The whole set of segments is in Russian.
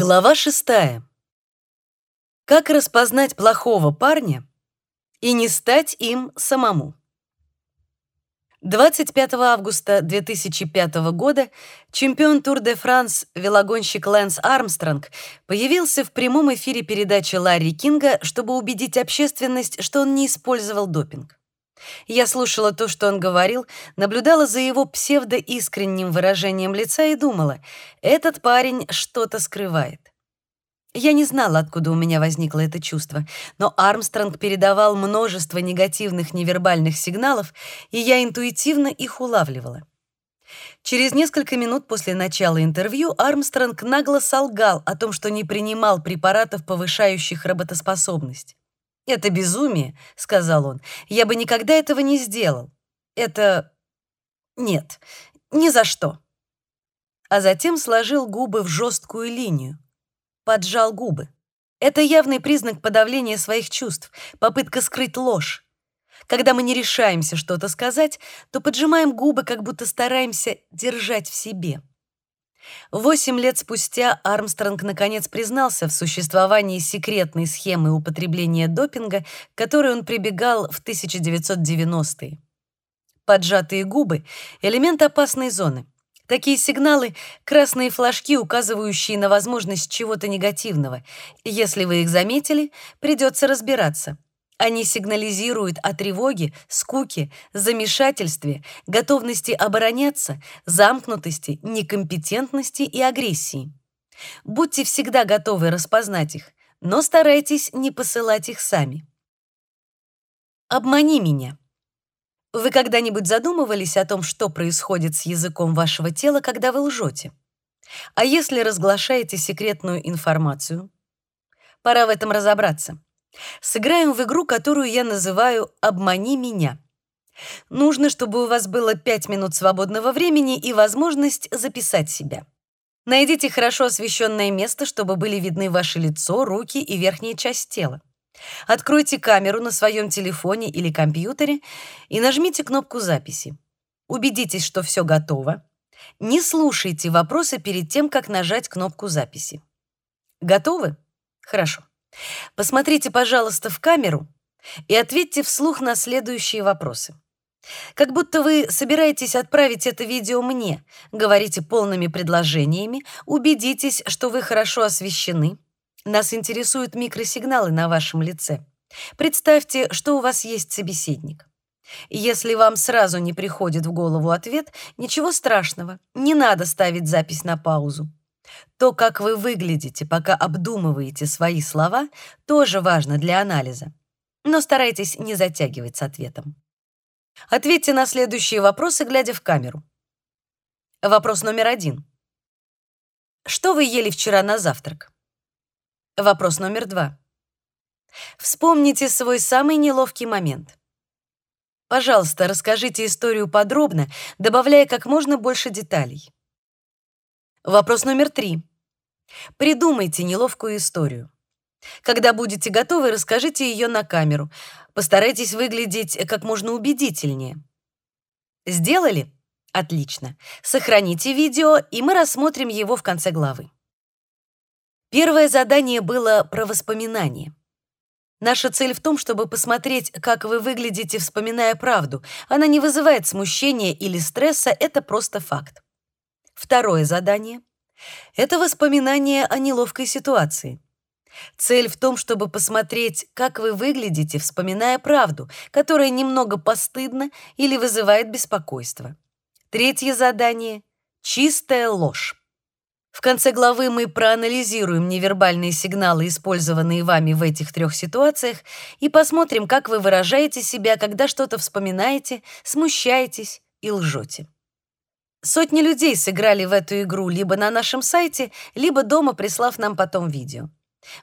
Глава шестая. Как распознать плохого парня и не стать им самому? 25 августа 2005 года чемпион Тур де Франс, велогонщик Лэнс Армстронг, появился в прямом эфире передачи Ларри Кинга, чтобы убедить общественность, что он не использовал допинг. Я слушала то, что он говорил, наблюдала за его псевдоискренним выражением лица и думала: этот парень что-то скрывает. Я не знала, откуда у меня возникло это чувство, но Армстронг передавал множество негативных невербальных сигналов, и я интуитивно их улавливала. Через несколько минут после начала интервью Армстронг нагло солгал о том, что не принимал препаратов, повышающих работоспособность. «Это безумие», — сказал он. «Я бы никогда этого не сделал. Это... нет, ни за что». А затем сложил губы в жесткую линию. Поджал губы. Это явный признак подавления своих чувств, попытка скрыть ложь. Когда мы не решаемся что-то сказать, то поджимаем губы, как будто стараемся держать в себе. Восемь лет спустя Армстронг наконец признался в существовании секретной схемы употребления допинга, к которой он прибегал в 1990-е. Поджатые губы — элемент опасной зоны. Такие сигналы — красные флажки, указывающие на возможность чего-то негативного. Если вы их заметили, придется разбираться — они сигнализируют о тревоге, скуке, замешательстве, готовности обороняться, замкнутости, некомпетентности и агрессии. Будьте всегда готовы распознать их, но старайтесь не посылать их сами. Обмани меня. Вы когда-нибудь задумывались о том, что происходит с языком вашего тела, когда вы лжете? А если разглашаете секретную информацию? Пора в этом разобраться. Сыграем в игру, которую я называю «Обмани меня». Нужно, чтобы у вас было 5 минут свободного времени и возможность записать себя. Найдите хорошо освещенное место, чтобы были видны ваше лицо, руки и верхняя часть тела. Откройте камеру на своем телефоне или компьютере и нажмите кнопку записи. Убедитесь, что все готово. Не слушайте вопросы перед тем, как нажать кнопку записи. Готовы? Хорошо. Посмотрите, пожалуйста, в камеру и ответьте вслух на следующие вопросы. Как будто вы собираетесь отправить это видео мне. Говорите полными предложениями, убедитесь, что вы хорошо освещены. Нас интересуют микросигналы на вашем лице. Представьте, что у вас есть собеседник. Если вам сразу не приходит в голову ответ, ничего страшного. Не надо ставить запись на паузу. То, как вы выглядите, пока обдумываете свои слова, тоже важно для анализа. Но старайтесь не затягивать с ответом. Ответьте на следующие вопросы, глядя в камеру. Вопрос номер один. Что вы ели вчера на завтрак? Вопрос номер два. Вспомните свой самый неловкий момент. Пожалуйста, расскажите историю подробно, добавляя как можно больше деталей. Вопрос номер три. Придумайте неловкую историю. Когда будете готовы, расскажите ее на камеру. Постарайтесь выглядеть как можно убедительнее. Сделали? Отлично. Сохраните видео, и мы рассмотрим его в конце главы. Первое задание было про воспоминания. Наша цель в том, чтобы посмотреть, как вы выглядите, вспоминая правду. Она не вызывает смущения или стресса, это просто факт. Второе задание — это воспоминание о неловкой ситуации. Цель в том, чтобы посмотреть, как вы выглядите, вспоминая правду, которая немного постыдна или вызывает беспокойство. Третье задание — чистая ложь. В конце главы мы проанализируем невербальные сигналы, использованные вами в этих трех ситуациях, и посмотрим, как вы выражаете себя, когда что-то вспоминаете, смущаетесь и лжете. Сотни людей сыграли в эту игру либо на нашем сайте, либо дома, прислав нам потом видео.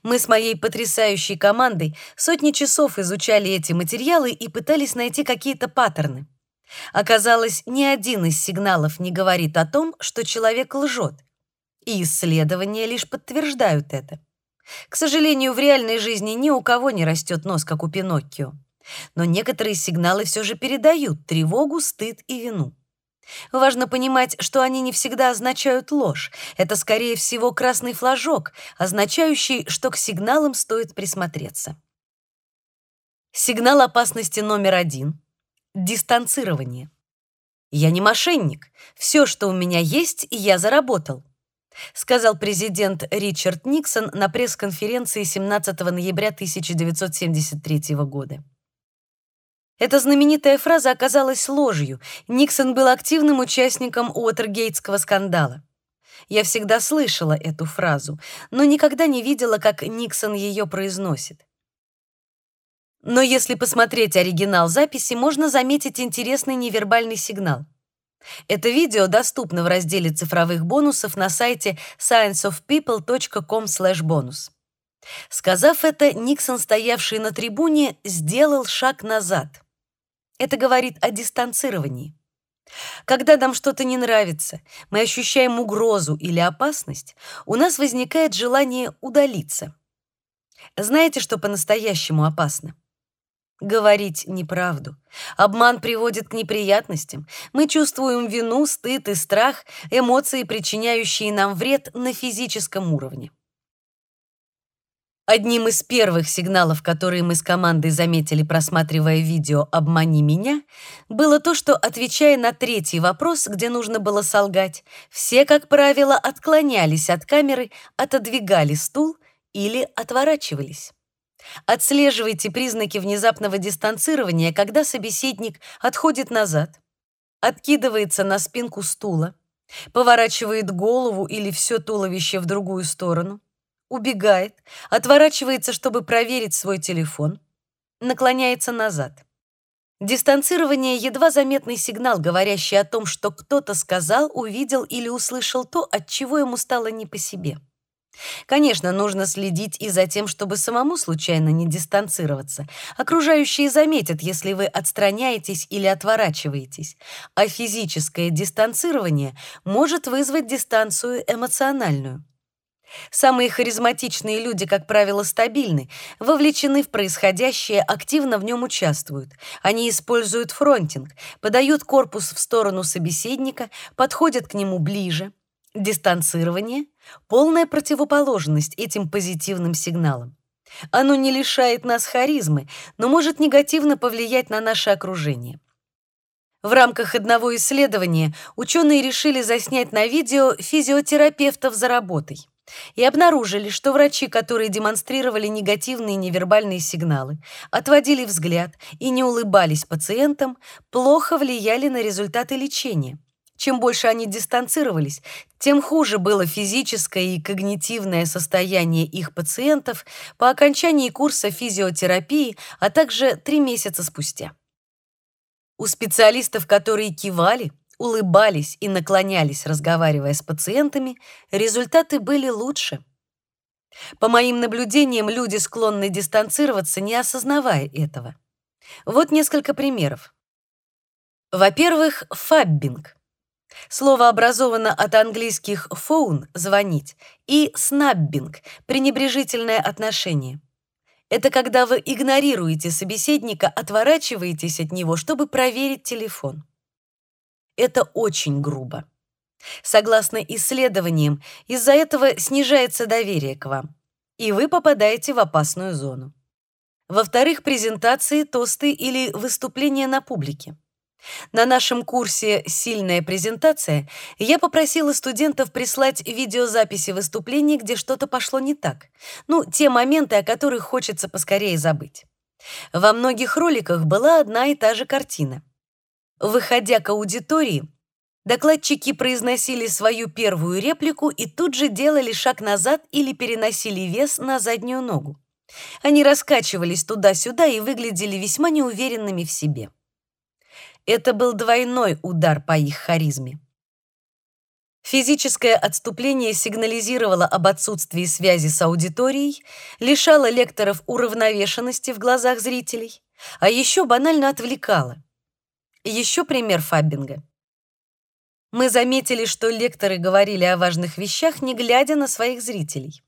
Мы с моей потрясающей командой сотни часов изучали эти материалы и пытались найти какие-то паттерны. Оказалось, ни один из сигналов не говорит о том, что человек лжет. И исследования лишь подтверждают это. К сожалению, в реальной жизни ни у кого не растет нос, как у Пиноккио. Но некоторые сигналы все же передают тревогу, стыд и вину. Важно понимать, что они не всегда означают ложь. Это, скорее всего, красный флажок, означающий, что к сигналам стоит присмотреться. Сигнал опасности номер один — дистанцирование. «Я не мошенник. Все, что у меня есть, я заработал», сказал президент Ричард Никсон на пресс-конференции 17 ноября 1973 года. Эта знаменитая фраза оказалась ложью. Никсон был активным участником Уотергейтского скандала. Я всегда слышала эту фразу, но никогда не видела, как Никсон ее произносит. Но если посмотреть оригинал записи, можно заметить интересный невербальный сигнал. Это видео доступно в разделе цифровых бонусов на сайте scienceofpeople.com/bonus. Сказав это, Никсон, стоявший на трибуне, сделал шаг назад. Это говорит о дистанцировании. Когда нам что-то не нравится, мы ощущаем угрозу или опасность, у нас возникает желание удалиться. Знаете, что по-настоящему опасно? Говорить неправду. Обман приводит к неприятностям. Мы чувствуем вину, стыд и страх, эмоции, причиняющие нам вред на физическом уровне. Одним из первых сигналов, которые мы с командой заметили, просматривая видео «Обмани меня», было то, что, отвечая на третий вопрос, где нужно было солгать, все, как правило, отклонялись от камеры, отодвигали стул или отворачивались. Отслеживайте признаки внезапного дистанцирования, когда собеседник отходит назад, откидывается на спинку стула, поворачивает голову или все туловище в другую сторону, убегает, отворачивается, чтобы проверить свой телефон, наклоняется назад. Дистанцирование — едва заметный сигнал, говорящий о том, что кто-то сказал, увидел или услышал то, от чего ему стало не по себе. Конечно, нужно следить и за тем, чтобы самому случайно не дистанцироваться. Окружающие заметят, если вы отстраняетесь или отворачиваетесь, а физическое дистанцирование может вызвать дистанцию эмоциональную. Самые харизматичные люди, как правило, стабильны, вовлечены в происходящее, активно в нем участвуют. Они используют фронтинг, подают корпус в сторону собеседника, подходят к нему ближе. Дистанцирование — полная противоположность этим позитивным сигналам. Оно не лишает нас харизмы, но может негативно повлиять на наше окружение. В рамках одного исследования ученые решили заснять на видео физиотерапевтов за работой и обнаружили, что врачи, которые демонстрировали негативные невербальные сигналы, отводили взгляд и не улыбались пациентам, плохо влияли на результаты лечения. Чем больше они дистанцировались, тем хуже было физическое и когнитивное состояние их пациентов по окончании курса физиотерапии, а также три месяца спустя. У специалистов, которые кивали, улыбались и наклонялись, разговаривая с пациентами, результаты были лучше. По моим наблюдениям, люди склонны дистанцироваться, не осознавая этого. Вот несколько примеров. Во-первых, фаббинг. Слово образовано от английских phone звонить и снаббинг пренебрежительное отношение. Это когда вы игнорируете собеседника, отворачиваетесь от него, чтобы проверить телефон. Это очень грубо. Согласно исследованиям, из-за этого снижается доверие к вам, и вы попадаете в опасную зону. Во-вторых, презентации, тосты или выступления на публике. На нашем курсе «Сильная презентация» я попросила студентов прислать видеозаписи выступлений, где что-то пошло не так. Ну, те моменты, о которых хочется поскорее забыть. Во многих роликах была одна и та же картина. Выходя к аудитории, докладчики произносили свою первую реплику и тут же делали шаг назад или переносили вес на заднюю ногу. Они раскачивались туда-сюда и выглядели весьма неуверенными в себе. Это был двойной удар по их харизме. Физическое отступление сигнализировало об отсутствии связи с аудиторией, лишало лекторов уравновешенности в глазах зрителей, а еще банально отвлекало. Еще пример фаббинга. Мы заметили, что лекторы говорили о важных вещах, не глядя на своих зрителей.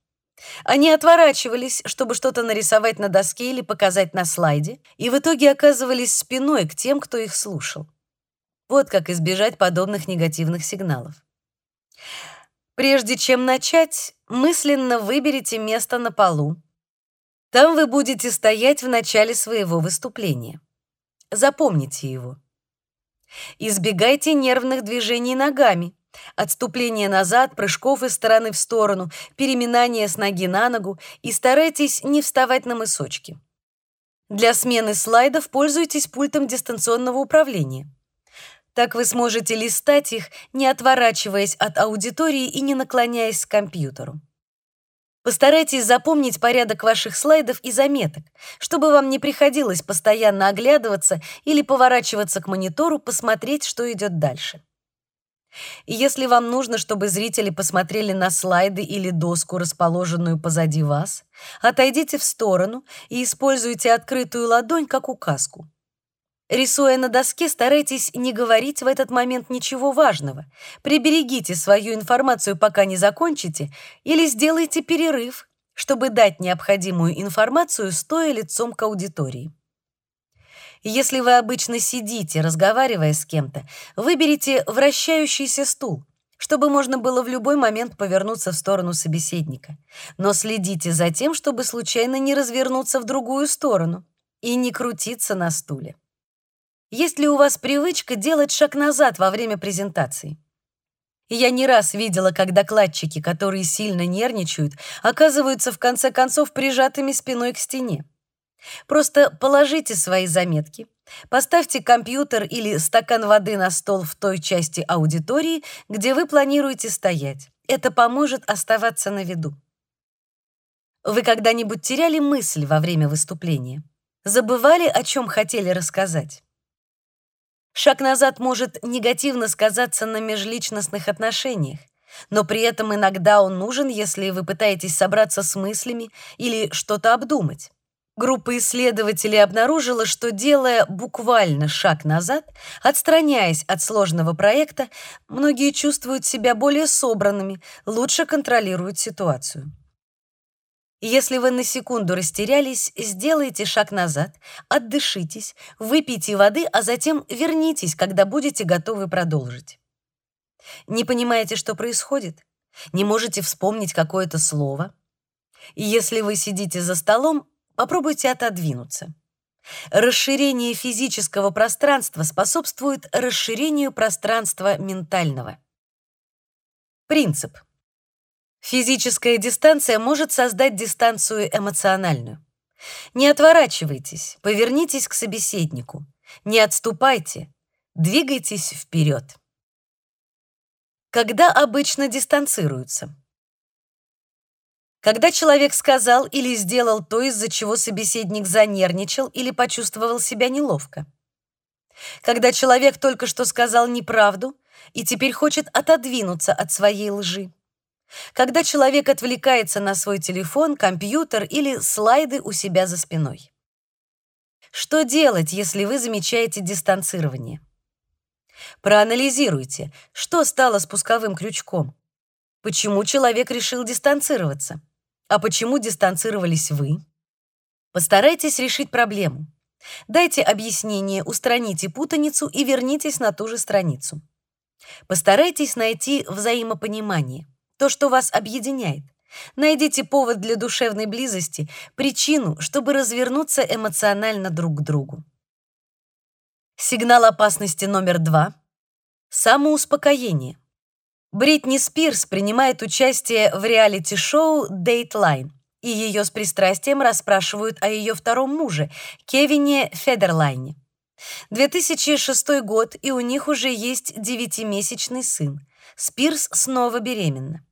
Они отворачивались, чтобы что-то нарисовать на доске или показать на слайде, и в итоге оказывались спиной к тем, кто их слушал. Вот как избежать подобных негативных сигналов. Прежде чем начать, мысленно выберите место на полу. Там вы будете стоять в начале своего выступления. Запомните его. Избегайте нервных движений ногами, отступления назад, прыжков из стороны в сторону, переминания с ноги на ногу и старайтесь не вставать на мысочки. Для смены слайдов пользуйтесь пультом дистанционного управления. Так вы сможете листать их, не отворачиваясь от аудитории и не наклоняясь к компьютеру. Постарайтесь запомнить порядок ваших слайдов и заметок, чтобы вам не приходилось постоянно оглядываться или поворачиваться к монитору, посмотреть, что идет дальше. И если вам нужно, чтобы зрители посмотрели на слайды или доску, расположенную позади вас, отойдите в сторону и используйте открытую ладонь как указку. Рисуя на доске, старайтесь не говорить в этот момент ничего важного. Приберегите свою информацию, пока не закончите, или сделайте перерыв, чтобы дать необходимую информацию, стоя лицом к аудитории. Если вы обычно сидите, разговаривая с кем-то, выберите вращающийся стул, чтобы можно было в любой момент повернуться в сторону собеседника. Но следите за тем, чтобы случайно не развернуться в другую сторону и не крутиться на стуле. Есть ли у вас привычка делать шаг назад во время презентации? Я не раз видела, как докладчики, которые сильно нервничают, оказываются в конце концов прижатыми спиной к стене. Просто положите свои заметки, поставьте компьютер или стакан воды на стол в той части аудитории, где вы планируете стоять. Это поможет оставаться на виду. Вы когда-нибудь теряли мысль во время выступления? Забывали, о чем хотели рассказать? Шаг назад может негативно сказаться на межличностных отношениях, но при этом иногда он нужен, если вы пытаетесь собраться с мыслями или что-то обдумать. Группа исследователей обнаружила, что делая буквально шаг назад, отстраняясь от сложного проекта, многие чувствуют себя более собранными, лучше контролируют ситуацию. Если вы на секунду растерялись, сделайте шаг назад, отдышитесь, выпейте воды, а затем вернитесь, когда будете готовы продолжить. Не понимаете, что происходит? Не можете вспомнить какое-то слово? И если вы сидите за столом, попробуйте отодвинуться. Расширение физического пространства способствует расширению пространства ментального. Принцип. Физическая дистанция может создать дистанцию эмоциональную. Не отворачивайтесь, повернитесь к собеседнику. Не отступайте, двигайтесь вперед. Когда обычно дистанцируются? Когда человек сказал или сделал то, из-за чего собеседник занервничал или почувствовал себя неловко. Когда человек только что сказал неправду и теперь хочет отодвинуться от своей лжи. Когда человек отвлекается на свой телефон, компьютер или слайды у себя за спиной. Что делать, если вы замечаете дистанцирование? Проанализируйте, что стало спусковым крючком. Почему человек решил дистанцироваться? А почему дистанцировались вы? Постарайтесь решить проблему. Дайте объяснение, устраните путаницу и вернитесь на ту же страницу. Постарайтесь найти взаимопонимание то, что вас объединяет. Найдите повод для душевной близости, причину, чтобы развернуться эмоционально друг к другу. Сигнал опасности номер два — самоуспокоение. Бритни Спирс принимает участие в реалити-шоу Dateline, и ее с пристрастием расспрашивают о ее втором муже, Кевине Федерлайне. 2006 год, и у них уже есть девятимесячный сын. Спирс снова беременна.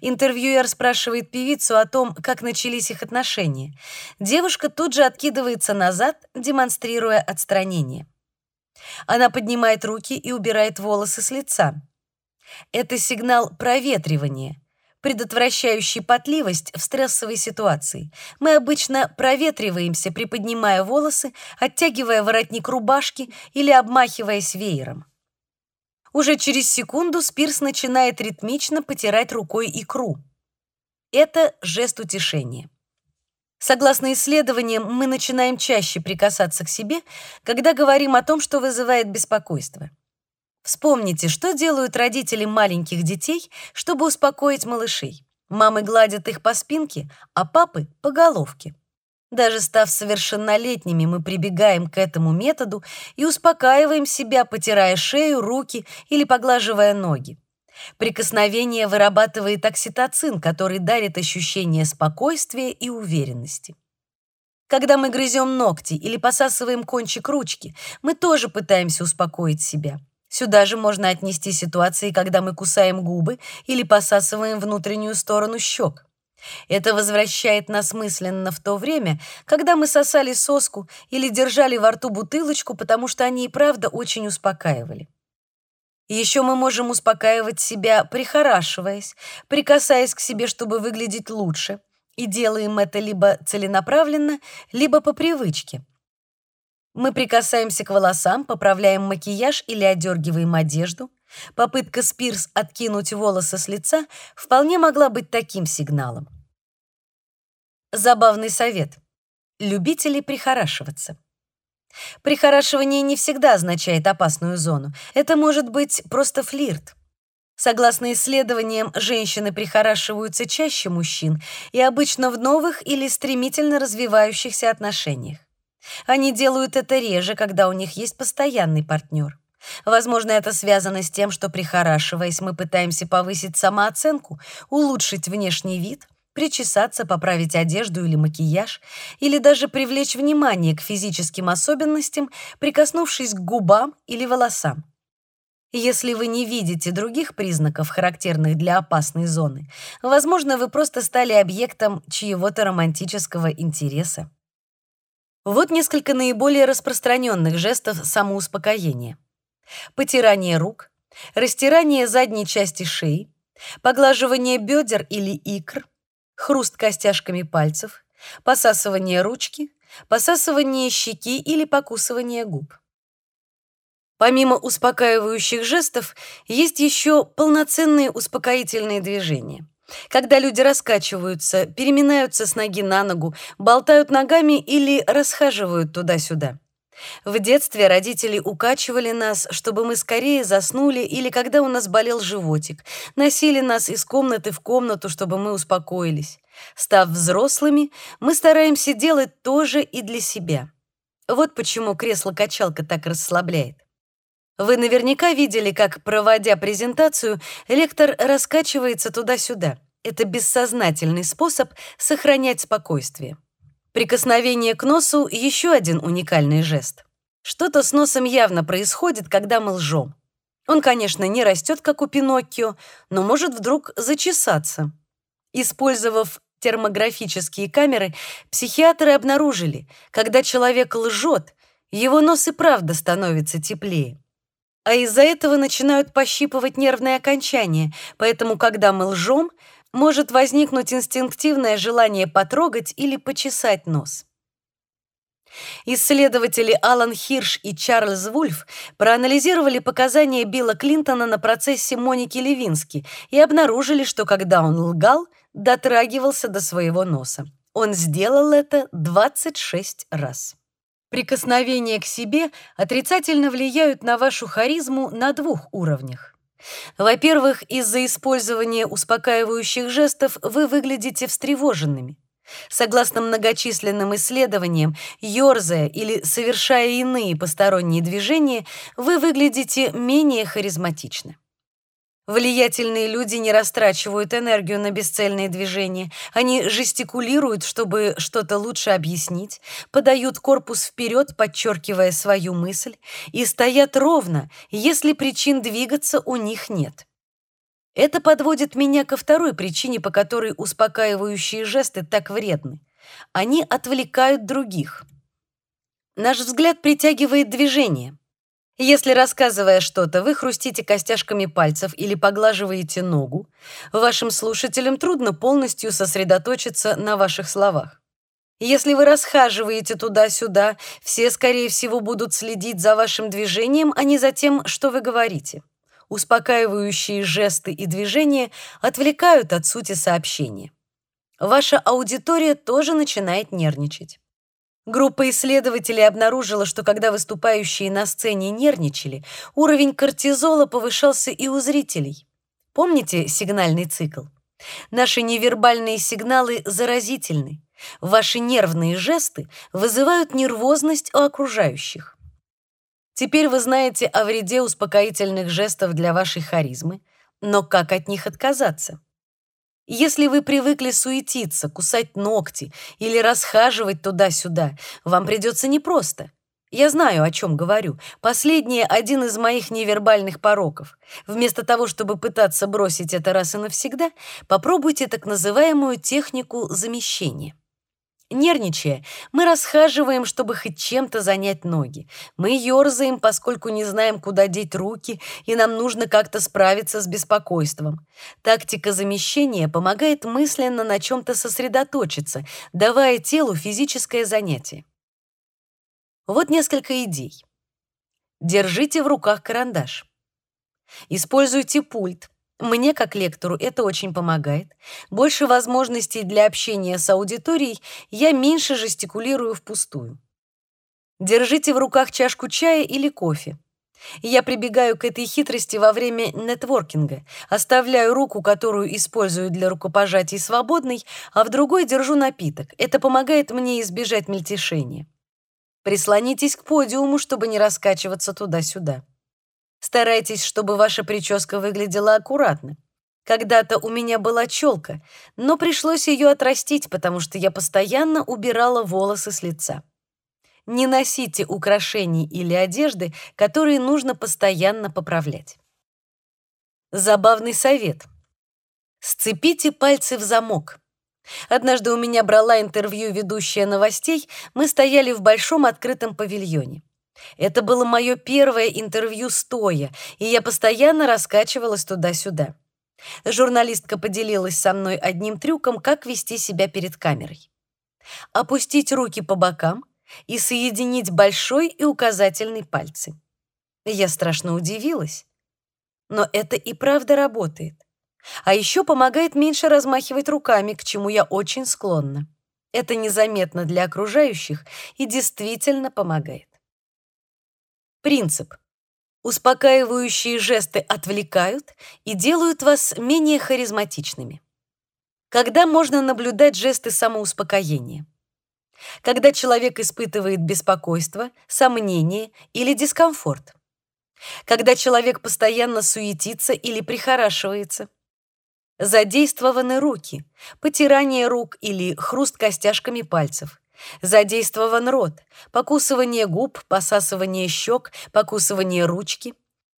Интервьюер спрашивает певицу о том, как начались их отношения. Девушка тут же откидывается назад, демонстрируя отстранение. Она поднимает руки и убирает волосы с лица. Это сигнал проветривания, предотвращающий потливость в стрессовой ситуации. Мы обычно проветриваемся, приподнимая волосы, оттягивая воротник рубашки или обмахиваясь веером. Уже через секунду Спирс начинает ритмично потирать рукой икру. Это жест утешения. Согласно исследованиям, мы начинаем чаще прикасаться к себе, когда говорим о том, что вызывает беспокойство. Вспомните, что делают родители маленьких детей, чтобы успокоить малышей. Мамы гладят их по спинке, а папы — по головке. Даже став совершеннолетними, мы прибегаем к этому методу и успокаиваем себя, потирая шею, руки или поглаживая ноги. Прикосновение вырабатывает окситоцин, который дарит ощущение спокойствия и уверенности. Когда мы грызем ногти или посасываем кончик ручки, мы тоже пытаемся успокоить себя. Сюда же можно отнести ситуации, когда мы кусаем губы или посасываем внутреннюю сторону щек. Это возвращает нас мысленно в то время, когда мы сосали соску или держали во рту бутылочку, потому что они и правда очень успокаивали. Еще мы можем успокаивать себя, прихорашиваясь, прикасаясь к себе, чтобы выглядеть лучше, и делаем это либо целенаправленно, либо по привычке. Мы прикасаемся к волосам, поправляем макияж или одергиваем одежду. Попытка Спирс откинуть волосы с лица вполне могла быть таким сигналом. Забавный совет. Любители прихорашиваться. Прихорашивание не всегда означает опасную зону. Это может быть просто флирт. Согласно исследованиям, женщины прихорашиваются чаще мужчин и обычно в новых или стремительно развивающихся отношениях. Они делают это реже, когда у них есть постоянный партнер. Возможно, это связано с тем, что прихорашиваясь, мы пытаемся повысить самооценку, улучшить внешний вид, причесаться, поправить одежду или макияж, или даже привлечь внимание к физическим особенностям, прикоснувшись к губам или волосам. Если вы не видите других признаков, характерных для опасной зоны, возможно, вы просто стали объектом чьего-то романтического интереса. Вот несколько наиболее распространенных жестов самоуспокоения. Потирание рук, растирание задней части шеи, поглаживание бедер или икр, хруст костяшками пальцев, посасывание ручки, посасывание щеки или покусывание губ. Помимо успокаивающих жестов, есть еще полноценные успокоительные движения когда люди раскачиваются, переминаются с ноги на ногу, болтают ногами или расхаживают туда-сюда. В детстве родители укачивали нас, чтобы мы скорее заснули, или когда у нас болел животик, носили нас из комнаты в комнату, чтобы мы успокоились. Став взрослыми, мы стараемся делать то же и для себя. Вот почему кресло-качалка так расслабляет. Вы наверняка видели, как, проводя презентацию, лектор раскачивается туда-сюда. Это бессознательный способ сохранять спокойствие. Прикосновение к носу — еще один уникальный жест. Что-то с носом явно происходит, когда мы лжем. Он, конечно, не растет, как у Пиноккио, но может вдруг зачесаться. Использовав термографические камеры, психиатры обнаружили, когда человек лжет, его нос и правда становится теплее а из-за этого начинают пощипывать нервные окончания, поэтому, когда мы лжем, может возникнуть инстинктивное желание потрогать или почесать нос. Исследователи Алан Хирш и Чарльз Вульф проанализировали показания Билла Клинтона на процессе Моники Левински и обнаружили, что когда он лгал, дотрагивался до своего носа. Он сделал это 26 раз. Прикосновения к себе отрицательно влияют на вашу харизму на двух уровнях. Во-первых, из-за использования успокаивающих жестов вы выглядите встревоженными. Согласно многочисленным исследованиям, ёрзая или совершая иные посторонние движения, вы выглядите менее харизматично. Влиятельные люди не растрачивают энергию на бесцельные движения. Они жестикулируют, чтобы что-то лучше объяснить, подают корпус вперед, подчеркивая свою мысль, и стоят ровно, если причин двигаться у них нет. Это подводит меня ко второй причине, по которой успокаивающие жесты так вредны. Они отвлекают других. Наш взгляд притягивает движение. Если, рассказывая что-то, вы хрустите костяшками пальцев или поглаживаете ногу, вашим слушателям трудно полностью сосредоточиться на ваших словах. Если вы расхаживаете туда-сюда, все, скорее всего, будут следить за вашим движением, а не за тем, что вы говорите. Успокаивающие жесты и движения отвлекают от сути сообщения. Ваша аудитория тоже начинает нервничать. Группа исследователей обнаружила, что когда выступающие на сцене нервничали, уровень кортизола повышался и у зрителей. Помните сигнальный цикл? Наши невербальные сигналы заразительны. Ваши нервные жесты вызывают нервозность у окружающих. Теперь вы знаете о вреде успокоительных жестов для вашей харизмы, но как от них отказаться? Если вы привыкли суетиться, кусать ногти или расхаживать туда-сюда, вам придется непросто. Я знаю, о чем говорю. Последнее — один из моих невербальных пороков. Вместо того, чтобы пытаться бросить это раз и навсегда, попробуйте так называемую технику замещения. Нервничая, мы расхаживаем, чтобы хоть чем-то занять ноги. Мы ерзаем, поскольку не знаем, куда деть руки, и нам нужно как-то справиться с беспокойством. Тактика замещения помогает мысленно на чем-то сосредоточиться, давая телу физическое занятие. Вот несколько идей. Держите в руках карандаш. Используйте пульт. Мне, как лектору, это очень помогает. Больше возможностей для общения с аудиторией, я меньше жестикулирую впустую. Держите в руках чашку чая или кофе. Я прибегаю к этой хитрости во время нетворкинга. Оставляю руку, которую использую для рукопожатий, свободной, а в другой держу напиток. Это помогает мне избежать мельтешения. Прислонитесь к подиуму, чтобы не раскачиваться туда-сюда. Старайтесь, чтобы ваша прическа выглядела аккуратно. Когда-то у меня была челка, но пришлось ее отрастить, потому что я постоянно убирала волосы с лица. Не носите украшений или одежды, которые нужно постоянно поправлять. Забавный совет. Сцепите пальцы в замок. Однажды у меня брала интервью ведущая новостей, мы стояли в большом открытом павильоне. Это было мое первое интервью стоя, и я постоянно раскачивалась туда-сюда. Журналистка поделилась со мной одним трюком, как вести себя перед камерой. Опустить руки по бокам и соединить большой и указательный пальцы. Я страшно удивилась. Но это и правда работает. А еще помогает меньше размахивать руками, к чему я очень склонна. Это незаметно для окружающих и действительно помогает. Принцип. Успокаивающие жесты отвлекают и делают вас менее харизматичными. Когда можно наблюдать жесты самоуспокоения? Когда человек испытывает беспокойство, сомнение или дискомфорт. Когда человек постоянно суетится или прихорашивается. Задействованы руки, потирание рук или хруст костяшками пальцев. Задействован рот, покусывание губ, посасывание щек, покусывание ручки.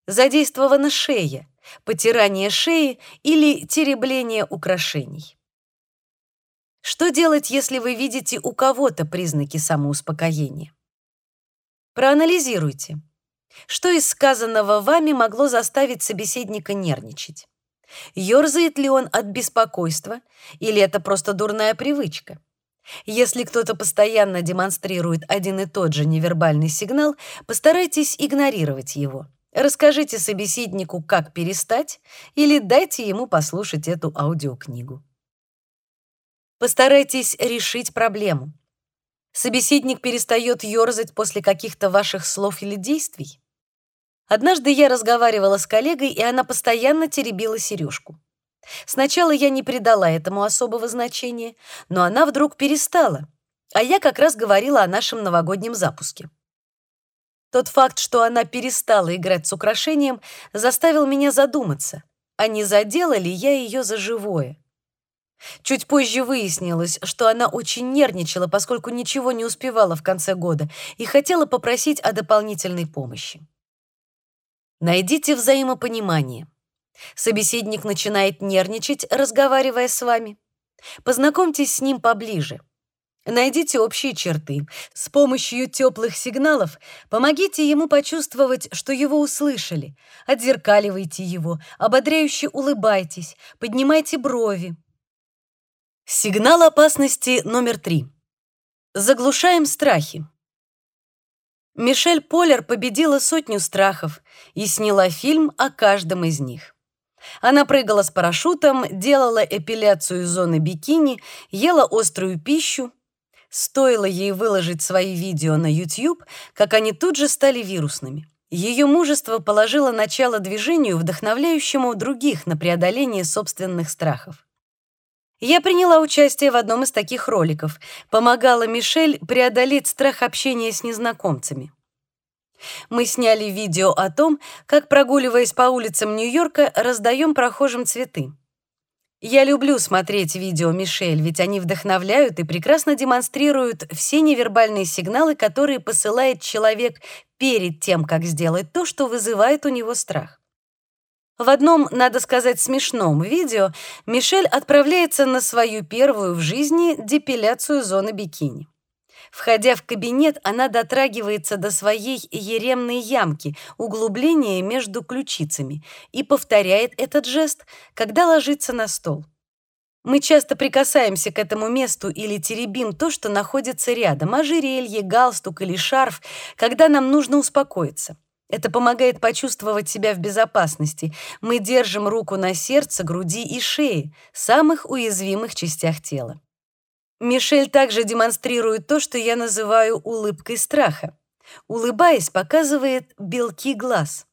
Задействована шея, потирание шеи или теребление украшений. Что делать, если вы видите у кого-то признаки самоуспокоения? Проанализируйте. Что из сказанного вами могло заставить собеседника нервничать? Ёрзает ли он от беспокойства или это просто дурная привычка? Если кто-то постоянно демонстрирует один и тот же невербальный сигнал, постарайтесь игнорировать его. Расскажите собеседнику, как перестать, или дайте ему послушать эту аудиокнигу. Постарайтесь решить проблему. Собеседник перестает ёрзать после каких-то ваших слов или действий. Однажды я разговаривала с коллегой, и она постоянно теребила сережку. Сначала я не придала этому особого значения, но она вдруг перестала, а я как раз говорила о нашем новогоднем запуске. Тот факт, что она перестала играть с украшением, заставил меня задуматься, а не задела ли я ее за живое. Чуть позже выяснилось, что она очень нервничала, поскольку ничего не успевала в конце года и хотела попросить о дополнительной помощи. Найдите взаимопонимание. Собеседник начинает нервничать, разговаривая с вами. Познакомьтесь с ним поближе. Найдите общие черты. С помощью теплых сигналов помогите ему почувствовать, что его услышали. Отзеркаливайте его, ободряюще улыбайтесь, поднимайте брови. Сигнал опасности номер три. Заглушаем страхи. Мишель Полер победила сотню страхов и сняла фильм о каждом из них. Она прыгала с парашютом, делала эпиляцию зоны бикини, ела острую пищу. Стоило ей выложить свои видео на YouTube, как они тут же стали вирусными. Ее мужество положило начало движению, вдохновляющему других на преодоление собственных страхов. Я приняла участие в одном из таких роликов, помогала Мишель преодолеть страх общения с незнакомцами. Мы сняли видео о том, как, прогуливаясь по улицам Нью-Йорка, раздаем прохожим цветы. Я люблю смотреть видео Мишель, ведь они вдохновляют и прекрасно демонстрируют все невербальные сигналы, которые посылает человек перед тем, как сделать то, что вызывает у него страх. В одном, надо сказать, смешном видео Мишель отправляется на свою первую в жизни депиляцию зоны бикини. Входя в кабинет, она дотрагивается до своей еремной ямки, углубления между ключицами, и повторяет этот жест, когда ложится на стол. Мы часто прикасаемся к этому месту или теребим то, что находится рядом, ожерелье, галстук или шарф, когда нам нужно успокоиться. Это помогает почувствовать себя в безопасности. Мы держим руку на сердце, груди и шее, самых уязвимых частях тела. Мишель также демонстрирует то, что я называю улыбкой страха. Улыбаясь, показывает белки глаз.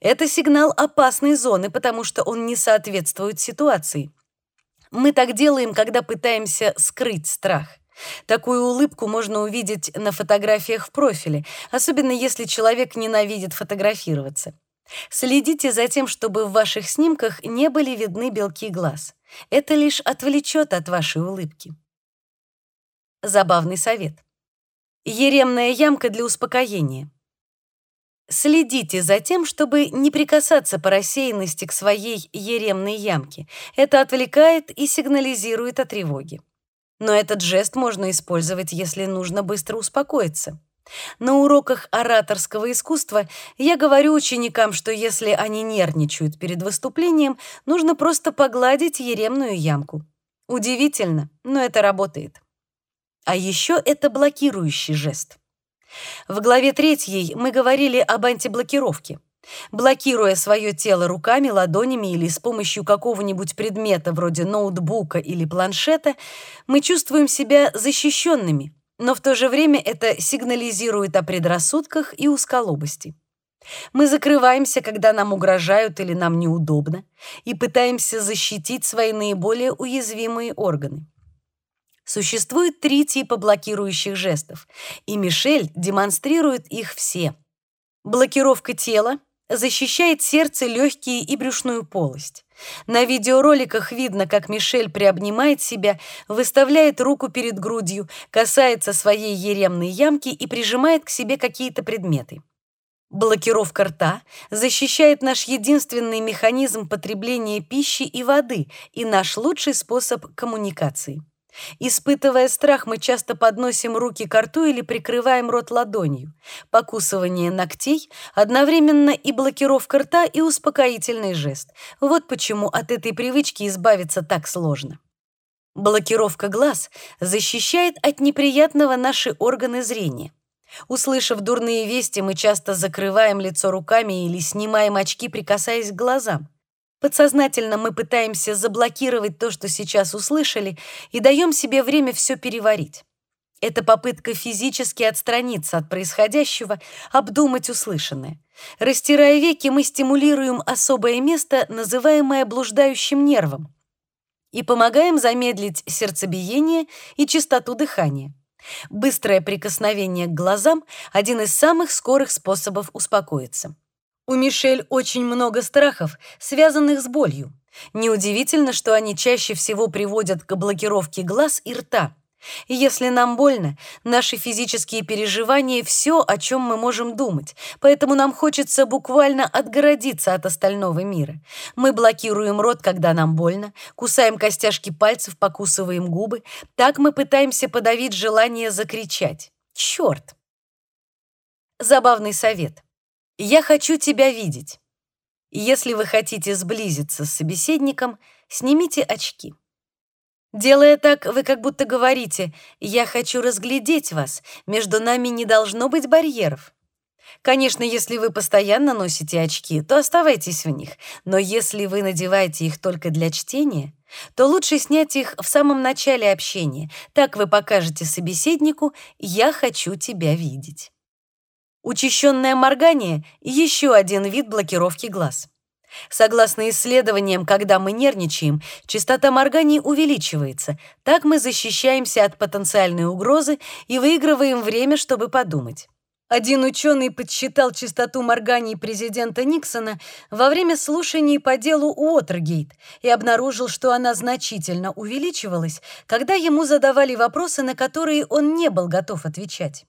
Это сигнал опасной зоны, потому что он не соответствует ситуации. Мы так делаем, когда пытаемся скрыть страх. Такую улыбку можно увидеть на фотографиях в профиле, особенно если человек ненавидит фотографироваться. Следите за тем, чтобы в ваших снимках не были видны белки глаз. Это лишь отвлечет от вашей улыбки. Забавный совет. Еремная ямка для успокоения. Следите за тем, чтобы не прикасаться по рассеянности к своей еремной ямке. Это отвлекает и сигнализирует о тревоге. Но этот жест можно использовать, если нужно быстро успокоиться. На уроках ораторского искусства я говорю ученикам, что если они нервничают перед выступлением, нужно просто погладить еремную ямку. Удивительно, но это работает. А еще это блокирующий жест. В главе третьей мы говорили об антиблокировке. Блокируя свое тело руками, ладонями или с помощью какого-нибудь предмета вроде ноутбука или планшета, мы чувствуем себя защищенными, но в то же время это сигнализирует о предрассудках и узколобости. Мы закрываемся, когда нам угрожают или нам неудобно, и пытаемся защитить свои наиболее уязвимые органы. Существует три типа блокирующих жестов, и Мишель демонстрирует их все. Блокировка тела защищает сердце, легкие и брюшную полость. На видеороликах видно, как Мишель приобнимает себя, выставляет руку перед грудью, касается своей еремной ямки и прижимает к себе какие-то предметы. Блокировка рта защищает наш единственный механизм потребления пищи и воды и наш лучший способ коммуникации. Испытывая страх, мы часто подносим руки к рту или прикрываем рот ладонью. Покусывание ногтей одновременно и блокировка рта, и успокоительный жест. Вот почему от этой привычки избавиться так сложно. Блокировка глаз защищает от неприятного наши органы зрения. Услышав дурные вести, мы часто закрываем лицо руками или снимаем очки, прикасаясь к глазам. Подсознательно мы пытаемся заблокировать то, что сейчас услышали, и даем себе время все переварить. Это попытка физически отстраниться от происходящего, обдумать услышанное. Растирая веки, мы стимулируем особое место, называемое блуждающим нервом, и помогаем замедлить сердцебиение и частоту дыхания. Быстрое прикосновение к глазам – один из самых скорых способов успокоиться. У Мишель очень много страхов, связанных с болью. Неудивительно, что они чаще всего приводят к блокировке глаз и рта. Если нам больно, наши физические переживания — все, о чем мы можем думать, поэтому нам хочется буквально отгородиться от остального мира. Мы блокируем рот, когда нам больно, кусаем костяшки пальцев, покусываем губы. Так мы пытаемся подавить желание закричать. Черт! Забавный совет. Я хочу тебя видеть. Если вы хотите сблизиться с собеседником, снимите очки. Делая так, вы как будто говорите: "Я хочу разглядеть вас. Между нами не должно быть барьеров". Конечно, если вы постоянно носите очки, то оставайтесь в них, но если вы надеваете их только для чтения, то лучше снять их в самом начале общения. Так вы покажете собеседнику «я хочу тебя видеть». Учащенное моргание — еще один вид блокировки глаз. Согласно исследованиям, когда мы нервничаем, частота морганий увеличивается. Так мы защищаемся от потенциальной угрозы и выигрываем время, чтобы подумать. Один ученый подсчитал частоту морганий президента Никсона во время слушаний по делу Уотергейт и обнаружил, что она значительно увеличивалась, когда ему задавали вопросы, на которые он не был готов отвечать.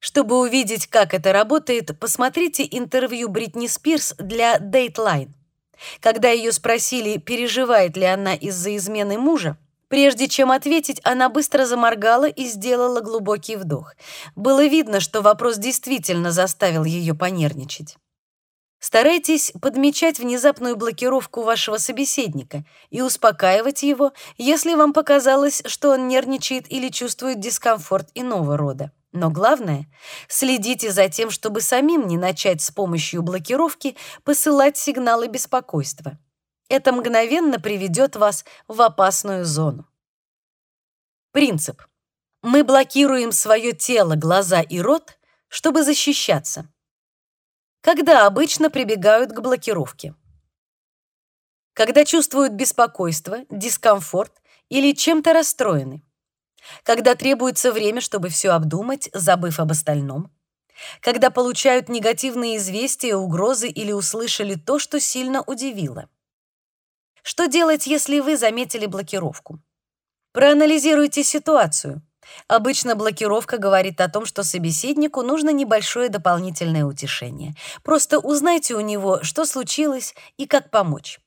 Чтобы увидеть, как это работает, посмотрите интервью Бритни Спирс для Dateline. Когда ее спросили, переживает ли она из-за измены мужа, Прежде чем ответить, она быстро заморгала и сделала глубокий вдох. Было видно, что вопрос действительно заставил ее понервничать. Старайтесь подмечать внезапную блокировку вашего собеседника и успокаивать его, если вам показалось, что он нервничает или чувствует дискомфорт иного рода. Но главное, следите за тем, чтобы самим не начать с помощью блокировки посылать сигналы беспокойства. Это мгновенно приведет вас в опасную зону. Принцип. Мы блокируем свое тело, глаза и рот, чтобы защищаться. Когда обычно прибегают к блокировке? Когда чувствуют беспокойство, дискомфорт или чем-то расстроены. Когда требуется время, чтобы все обдумать, забыв об остальном. Когда получают негативные известия, угрозы или услышали то, что сильно удивило. Что делать, если вы заметили блокировку? Проанализируйте ситуацию. Обычно блокировка говорит о том, что собеседнику нужно небольшое дополнительное утешение. Просто узнайте у него, что случилось и как помочь.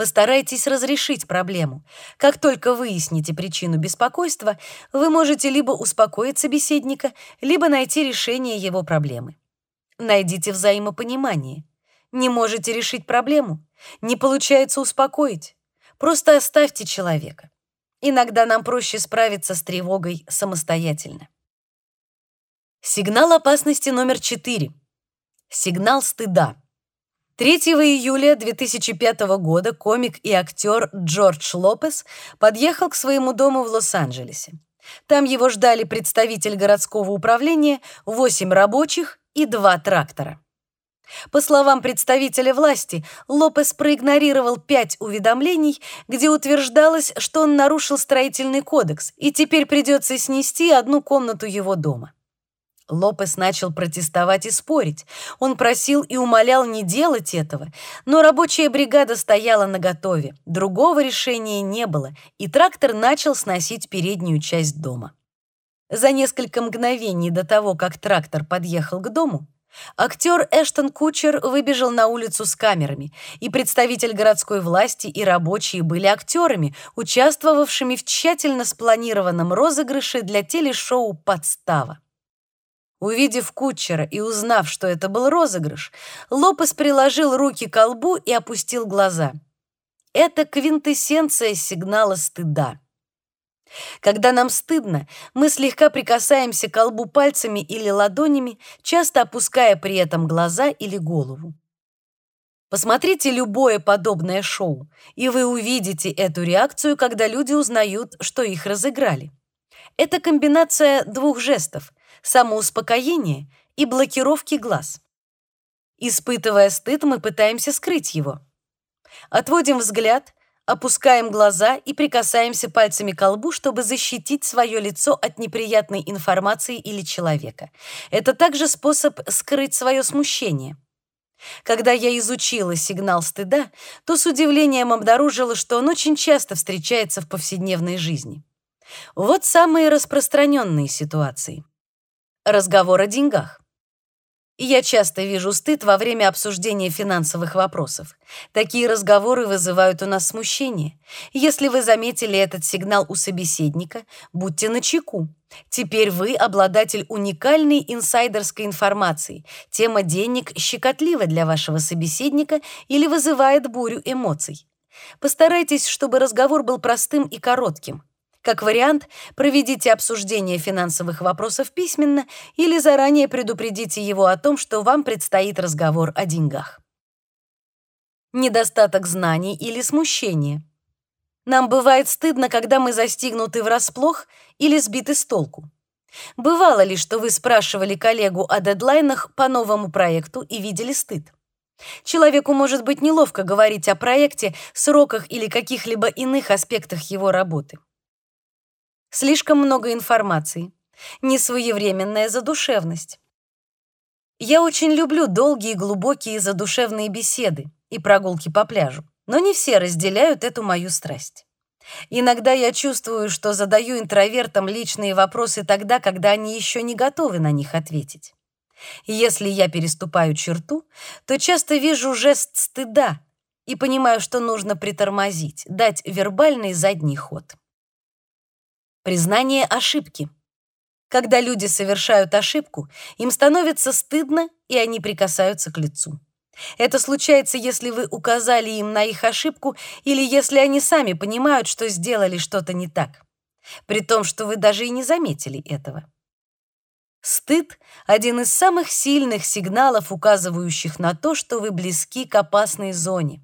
Постарайтесь разрешить проблему. Как только выясните причину беспокойства, вы можете либо успокоить собеседника, либо найти решение его проблемы. Найдите взаимопонимание. Не можете решить проблему? Не получается успокоить? Просто оставьте человека. Иногда нам проще справиться с тревогой самостоятельно. Сигнал опасности номер 4. Сигнал стыда. 3 июля 2005 года комик и актер Джордж Лопес подъехал к своему дому в Лос-Анджелесе. Там его ждали представитель городского управления, 8 рабочих и 2 трактора. По словам представителя власти, Лопес проигнорировал пять уведомлений, где утверждалось, что он нарушил строительный кодекс, и теперь придется снести одну комнату его дома. Лопес начал протестовать и спорить. Он просил и умолял не делать этого, но рабочая бригада стояла наготове. Другого решения не было, и трактор начал сносить переднюю часть дома. За несколько мгновений до того, как трактор подъехал к дому, Актер Эштон Кучер выбежал на улицу с камерами, и представитель городской власти и рабочие были актерами, участвовавшими в тщательно спланированном розыгрыше для телешоу «Подстава». Увидев Кучера и узнав, что это был розыгрыш, Лопес приложил руки к лбу и опустил глаза. Это квинтэссенция сигнала стыда. Когда нам стыдно, мы слегка прикасаемся к колбу пальцами или ладонями, часто опуская при этом глаза или голову. Посмотрите любое подобное шоу, и вы увидите эту реакцию, когда люди узнают, что их разыграли. Это комбинация двух жестов — самоуспокоения и блокировки глаз. Испытывая стыд, мы пытаемся скрыть его. Отводим взгляд опускаем глаза и прикасаемся пальцами к лбу, чтобы защитить свое лицо от неприятной информации или человека. Это также способ скрыть свое смущение. Когда я изучила сигнал стыда, то с удивлением обнаружила, что он очень часто встречается в повседневной жизни. Вот самые распространенные ситуации. Разговор о деньгах я часто вижу стыд во время обсуждения финансовых вопросов. Такие разговоры вызывают у нас смущение. Если вы заметили этот сигнал у собеседника, будьте начеку. Теперь вы обладатель уникальной инсайдерской информации. Тема денег щекотлива для вашего собеседника или вызывает бурю эмоций. Постарайтесь, чтобы разговор был простым и коротким. Как вариант, проведите обсуждение финансовых вопросов письменно или заранее предупредите его о том, что вам предстоит разговор о деньгах. Недостаток знаний или смущение. Нам бывает стыдно, когда мы застигнуты врасплох или сбиты с толку. Бывало ли, что вы спрашивали коллегу о дедлайнах по новому проекту и видели стыд? Человеку может быть неловко говорить о проекте, сроках или каких-либо иных аспектах его работы. Слишком много информации, несвоевременная задушевность. Я очень люблю долгие, глубокие задушевные беседы и прогулки по пляжу, но не все разделяют эту мою страсть. Иногда я чувствую, что задаю интровертам личные вопросы тогда, когда они еще не готовы на них ответить. Если я переступаю черту, то часто вижу жест стыда и понимаю, что нужно притормозить, дать вербальный задний ход. Признание ошибки. Когда люди совершают ошибку, им становится стыдно, и они прикасаются к лицу. Это случается, если вы указали им на их ошибку или если они сами понимают, что сделали что-то не так, при том, что вы даже и не заметили этого. Стыд — один из самых сильных сигналов, указывающих на то, что вы близки к опасной зоне.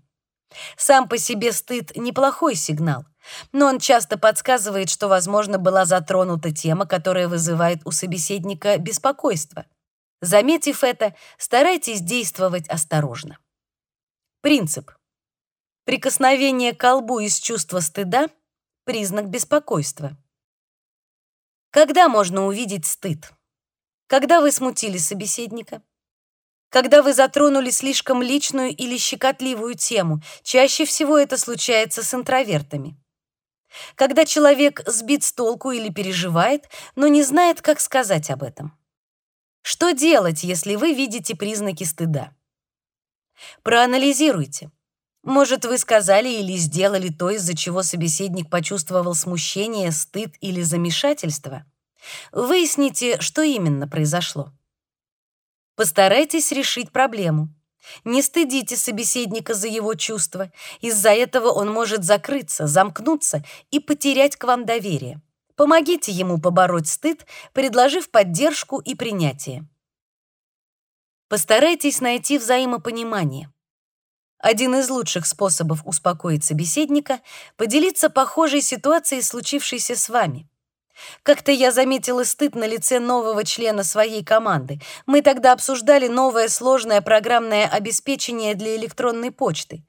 Сам по себе стыд — неплохой сигнал, но он часто подсказывает, что, возможно, была затронута тема, которая вызывает у собеседника беспокойство. Заметив это, старайтесь действовать осторожно. Принцип. Прикосновение к колбу из чувства стыда — признак беспокойства. Когда можно увидеть стыд? Когда вы смутили собеседника? Когда вы затронули слишком личную или щекотливую тему, чаще всего это случается с интровертами. Когда человек сбит с толку или переживает, но не знает, как сказать об этом. Что делать, если вы видите признаки стыда? Проанализируйте. Может, вы сказали или сделали то, из-за чего собеседник почувствовал смущение, стыд или замешательство? Выясните, что именно произошло. Постарайтесь решить проблему. Не стыдите собеседника за его чувства. Из-за этого он может закрыться, замкнуться и потерять к вам доверие. Помогите ему побороть стыд, предложив поддержку и принятие. Постарайтесь найти взаимопонимание. Один из лучших способов успокоить собеседника — поделиться похожей ситуацией, случившейся с вами. Как-то я заметила стыд на лице нового члена своей команды. Мы тогда обсуждали новое сложное программное обеспечение для электронной почты.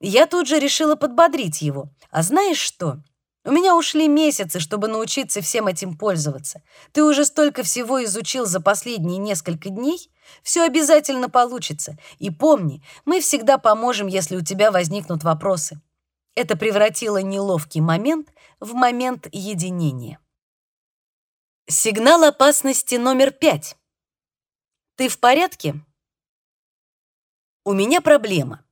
Я тут же решила подбодрить его. А знаешь что? У меня ушли месяцы, чтобы научиться всем этим пользоваться. Ты уже столько всего изучил за последние несколько дней. Все обязательно получится. И помни, мы всегда поможем, если у тебя возникнут вопросы. Это превратило неловкий момент в момент единения. Сигнал опасности номер пять. Ты в порядке? У меня проблема.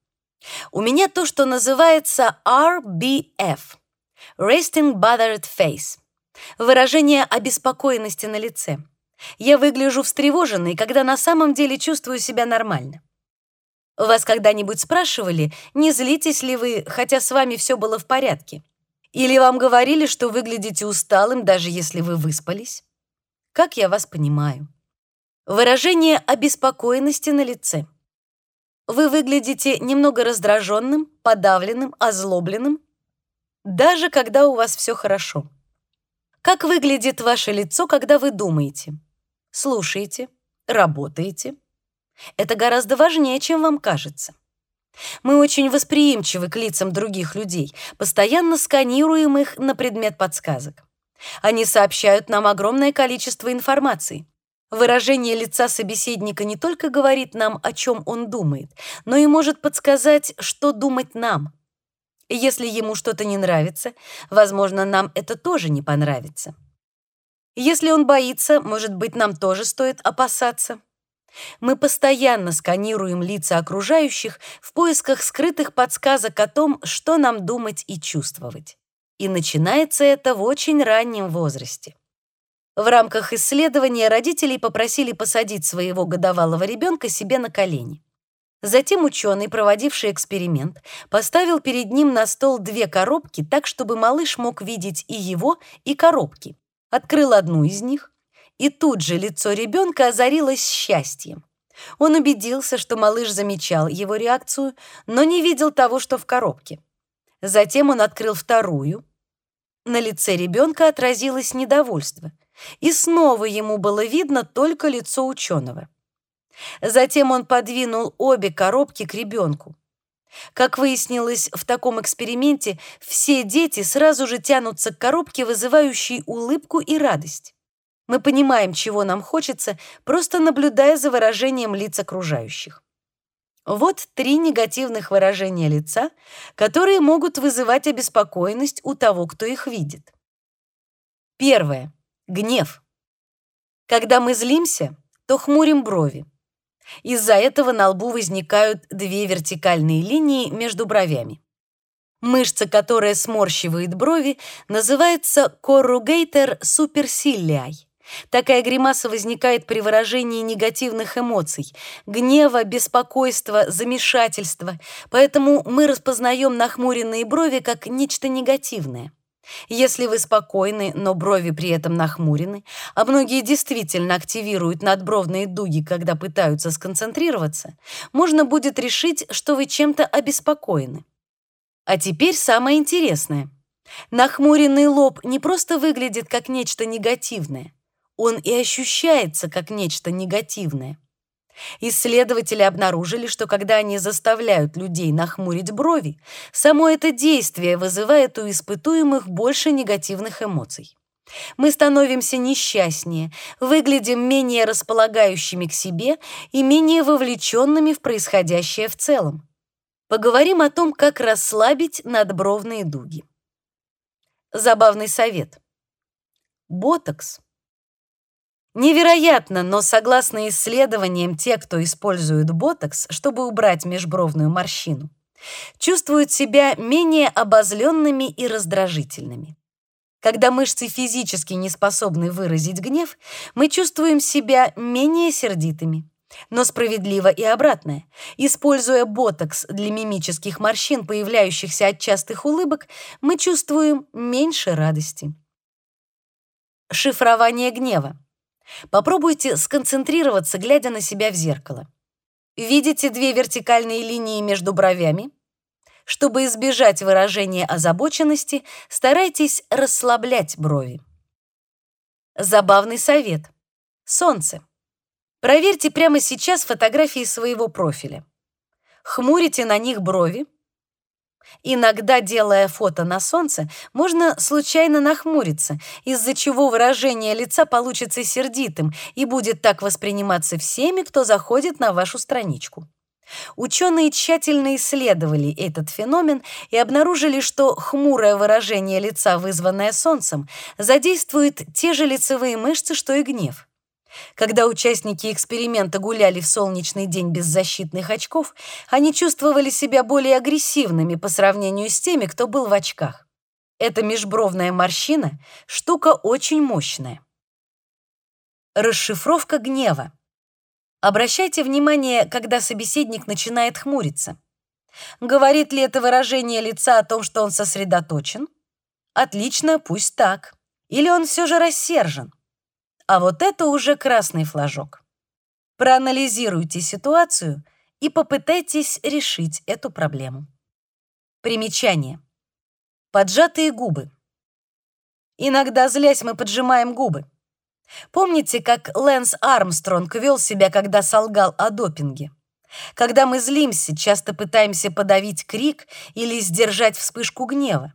У меня то, что называется RBF – Resting Bothered Face – выражение обеспокоенности на лице. Я выгляжу встревоженной, когда на самом деле чувствую себя нормально. Вас когда-нибудь спрашивали, не злитесь ли вы, хотя с вами все было в порядке? Или вам говорили, что выглядите усталым, даже если вы выспались? Как я вас понимаю. Выражение обеспокоенности на лице. Вы выглядите немного раздраженным, подавленным, озлобленным, даже когда у вас все хорошо. Как выглядит ваше лицо, когда вы думаете, слушаете, работаете? Это гораздо важнее, чем вам кажется. Мы очень восприимчивы к лицам других людей, постоянно сканируем их на предмет подсказок. Они сообщают нам огромное количество информации. Выражение лица собеседника не только говорит нам, о чем он думает, но и может подсказать, что думать нам. Если ему что-то не нравится, возможно, нам это тоже не понравится. Если он боится, может быть, нам тоже стоит опасаться. Мы постоянно сканируем лица окружающих в поисках скрытых подсказок о том, что нам думать и чувствовать. И начинается это в очень раннем возрасте. В рамках исследования родителей попросили посадить своего годовалого ребенка себе на колени. Затем ученый, проводивший эксперимент, поставил перед ним на стол две коробки так, чтобы малыш мог видеть и его, и коробки. Открыл одну из них, и тут же лицо ребенка озарилось счастьем. Он убедился, что малыш замечал его реакцию, но не видел того, что в коробке. Затем он открыл вторую. На лице ребенка отразилось недовольство, и снова ему было видно только лицо ученого. Затем он подвинул обе коробки к ребенку. Как выяснилось в таком эксперименте, все дети сразу же тянутся к коробке, вызывающей улыбку и радость. Мы понимаем, чего нам хочется, просто наблюдая за выражением лиц окружающих. Вот три негативных выражения лица, которые могут вызывать обеспокоенность у того, кто их видит. Первое. Гнев. Когда мы злимся, то хмурим брови. Из-за этого на лбу возникают две вертикальные линии между бровями. Мышца, которая сморщивает брови, называется corrugator supercilii. Такая гримаса возникает при выражении негативных эмоций, гнева, беспокойства, замешательства, поэтому мы распознаем нахмуренные брови как нечто негативное. Если вы спокойны, но брови при этом нахмурены, а многие действительно активируют надбровные дуги, когда пытаются сконцентрироваться, можно будет решить, что вы чем-то обеспокоены. А теперь самое интересное. Нахмуренный лоб не просто выглядит как нечто негативное, он и ощущается как нечто негативное. Исследователи обнаружили, что когда они заставляют людей нахмурить брови, само это действие вызывает у испытуемых больше негативных эмоций. Мы становимся несчастнее, выглядим менее располагающими к себе и менее вовлеченными в происходящее в целом. Поговорим о том, как расслабить надбровные дуги. Забавный совет. Ботокс Невероятно, но согласно исследованиям, те, кто использует ботокс, чтобы убрать межбровную морщину, чувствуют себя менее обозленными и раздражительными. Когда мышцы физически не способны выразить гнев, мы чувствуем себя менее сердитыми. Но справедливо и обратное. Используя ботокс для мимических морщин, появляющихся от частых улыбок, мы чувствуем меньше радости. Шифрование гнева. Попробуйте сконцентрироваться, глядя на себя в зеркало. Видите две вертикальные линии между бровями? Чтобы избежать выражения озабоченности, старайтесь расслаблять брови. Забавный совет. Солнце. Проверьте прямо сейчас фотографии своего профиля. Хмурите на них брови, Иногда, делая фото на солнце, можно случайно нахмуриться, из-за чего выражение лица получится сердитым и будет так восприниматься всеми, кто заходит на вашу страничку. Ученые тщательно исследовали этот феномен и обнаружили, что хмурое выражение лица, вызванное солнцем, задействует те же лицевые мышцы, что и гнев. Когда участники эксперимента гуляли в солнечный день без защитных очков, они чувствовали себя более агрессивными по сравнению с теми, кто был в очках. Эта межбровная морщина — штука очень мощная. Расшифровка гнева. Обращайте внимание, когда собеседник начинает хмуриться. Говорит ли это выражение лица о том, что он сосредоточен? Отлично, пусть так. Или он все же рассержен? А вот это уже красный флажок. Проанализируйте ситуацию и попытайтесь решить эту проблему. Примечание. Поджатые губы. Иногда, злясь, мы поджимаем губы. Помните, как Лэнс Армстронг вел себя, когда солгал о допинге? Когда мы злимся, часто пытаемся подавить крик или сдержать вспышку гнева.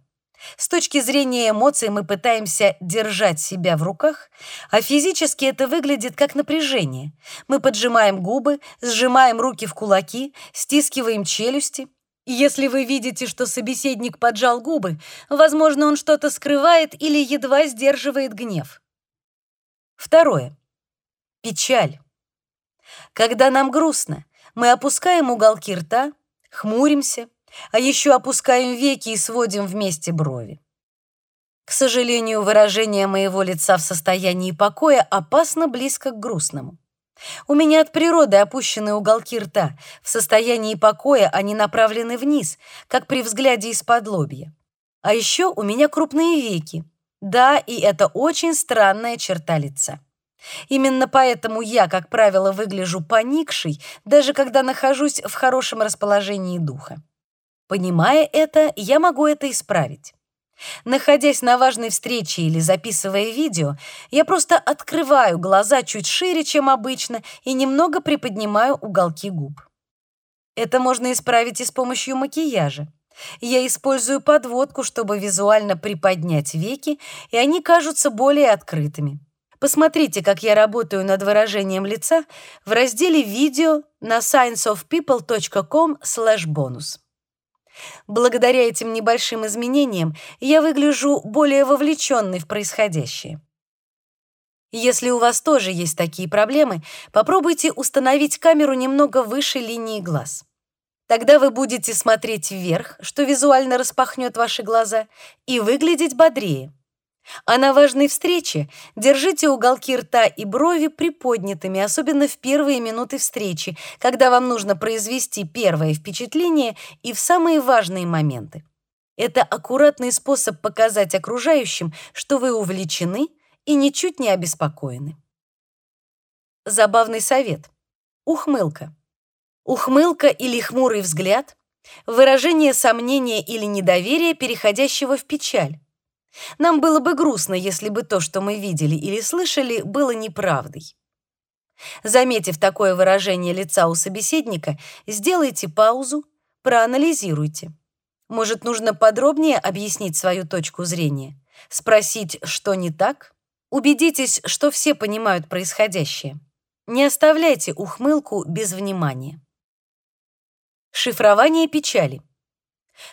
С точки зрения эмоций мы пытаемся держать себя в руках, а физически это выглядит как напряжение. Мы поджимаем губы, сжимаем руки в кулаки, стискиваем челюсти. Если вы видите, что собеседник поджал губы, возможно, он что-то скрывает или едва сдерживает гнев. Второе. Печаль. Когда нам грустно, мы опускаем уголки рта, хмуримся, а еще опускаем веки и сводим вместе брови. К сожалению, выражение моего лица в состоянии покоя опасно близко к грустному. У меня от природы опущены уголки рта. В состоянии покоя они направлены вниз, как при взгляде из-под лобья. А еще у меня крупные веки. Да, и это очень странная черта лица. Именно поэтому я, как правило, выгляжу поникшей, даже когда нахожусь в хорошем расположении духа. Понимая это, я могу это исправить. Находясь на важной встрече или записывая видео, я просто открываю глаза чуть шире, чем обычно, и немного приподнимаю уголки губ. Это можно исправить и с помощью макияжа. Я использую подводку, чтобы визуально приподнять веки, и они кажутся более открытыми. Посмотрите, как я работаю над выражением лица в разделе «Видео» на scienceofpeople.com/bonus. Благодаря этим небольшим изменениям я выгляжу более вовлеченной в происходящее. Если у вас тоже есть такие проблемы, попробуйте установить камеру немного выше линии глаз. Тогда вы будете смотреть вверх, что визуально распахнет ваши глаза, и выглядеть бодрее. А на важной встрече держите уголки рта и брови приподнятыми, особенно в первые минуты встречи, когда вам нужно произвести первое впечатление и в самые важные моменты. Это аккуратный способ показать окружающим, что вы увлечены и ничуть не обеспокоены. Забавный совет. Ухмылка. Ухмылка или хмурый взгляд — выражение сомнения или недоверия, переходящего в печаль. Нам было бы грустно, если бы то, что мы видели или слышали, было неправдой. Заметив такое выражение лица у собеседника, сделайте паузу, проанализируйте. Может, нужно подробнее объяснить свою точку зрения, спросить, что не так? Убедитесь, что все понимают происходящее. Не оставляйте ухмылку без внимания. Шифрование печали.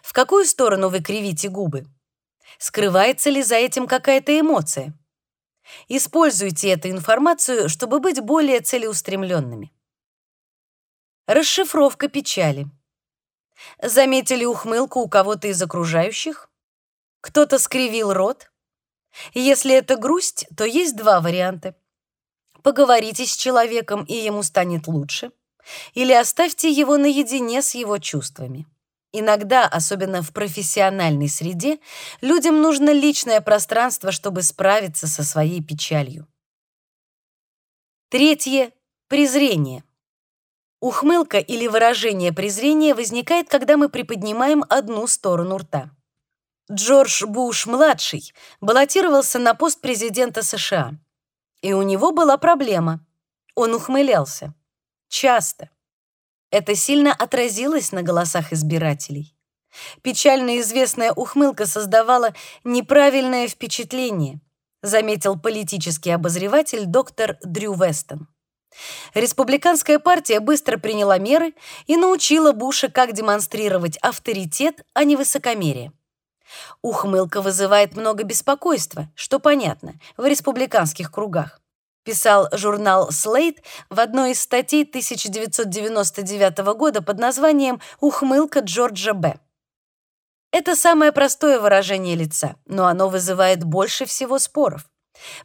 В какую сторону вы кривите губы? Скрывается ли за этим какая-то эмоция? Используйте эту информацию, чтобы быть более целеустремленными. Расшифровка печали. Заметили ухмылку у кого-то из окружающих? Кто-то скривил рот? Если это грусть, то есть два варианта. Поговорите с человеком, и ему станет лучше, или оставьте его наедине с его чувствами. Иногда, особенно в профессиональной среде, людям нужно личное пространство, чтобы справиться со своей печалью. Третье презрение. Ухмылка или выражение презрения возникает, когда мы приподнимаем одну сторону рта. Джордж Буш-младший баллотировался на пост президента США. И у него была проблема. Он ухмылялся. Часто. Это сильно отразилось на голосах избирателей. Печально известная ухмылка создавала неправильное впечатление, заметил политический обозреватель доктор Дрю Вестон. Республиканская партия быстро приняла меры и научила Буша, как демонстрировать авторитет, а не высокомерие. Ухмылка вызывает много беспокойства, что понятно, в республиканских кругах писал журнал Slate в одной из статей 1999 года под названием «Ухмылка Джорджа Б». Это самое простое выражение лица, но оно вызывает больше всего споров.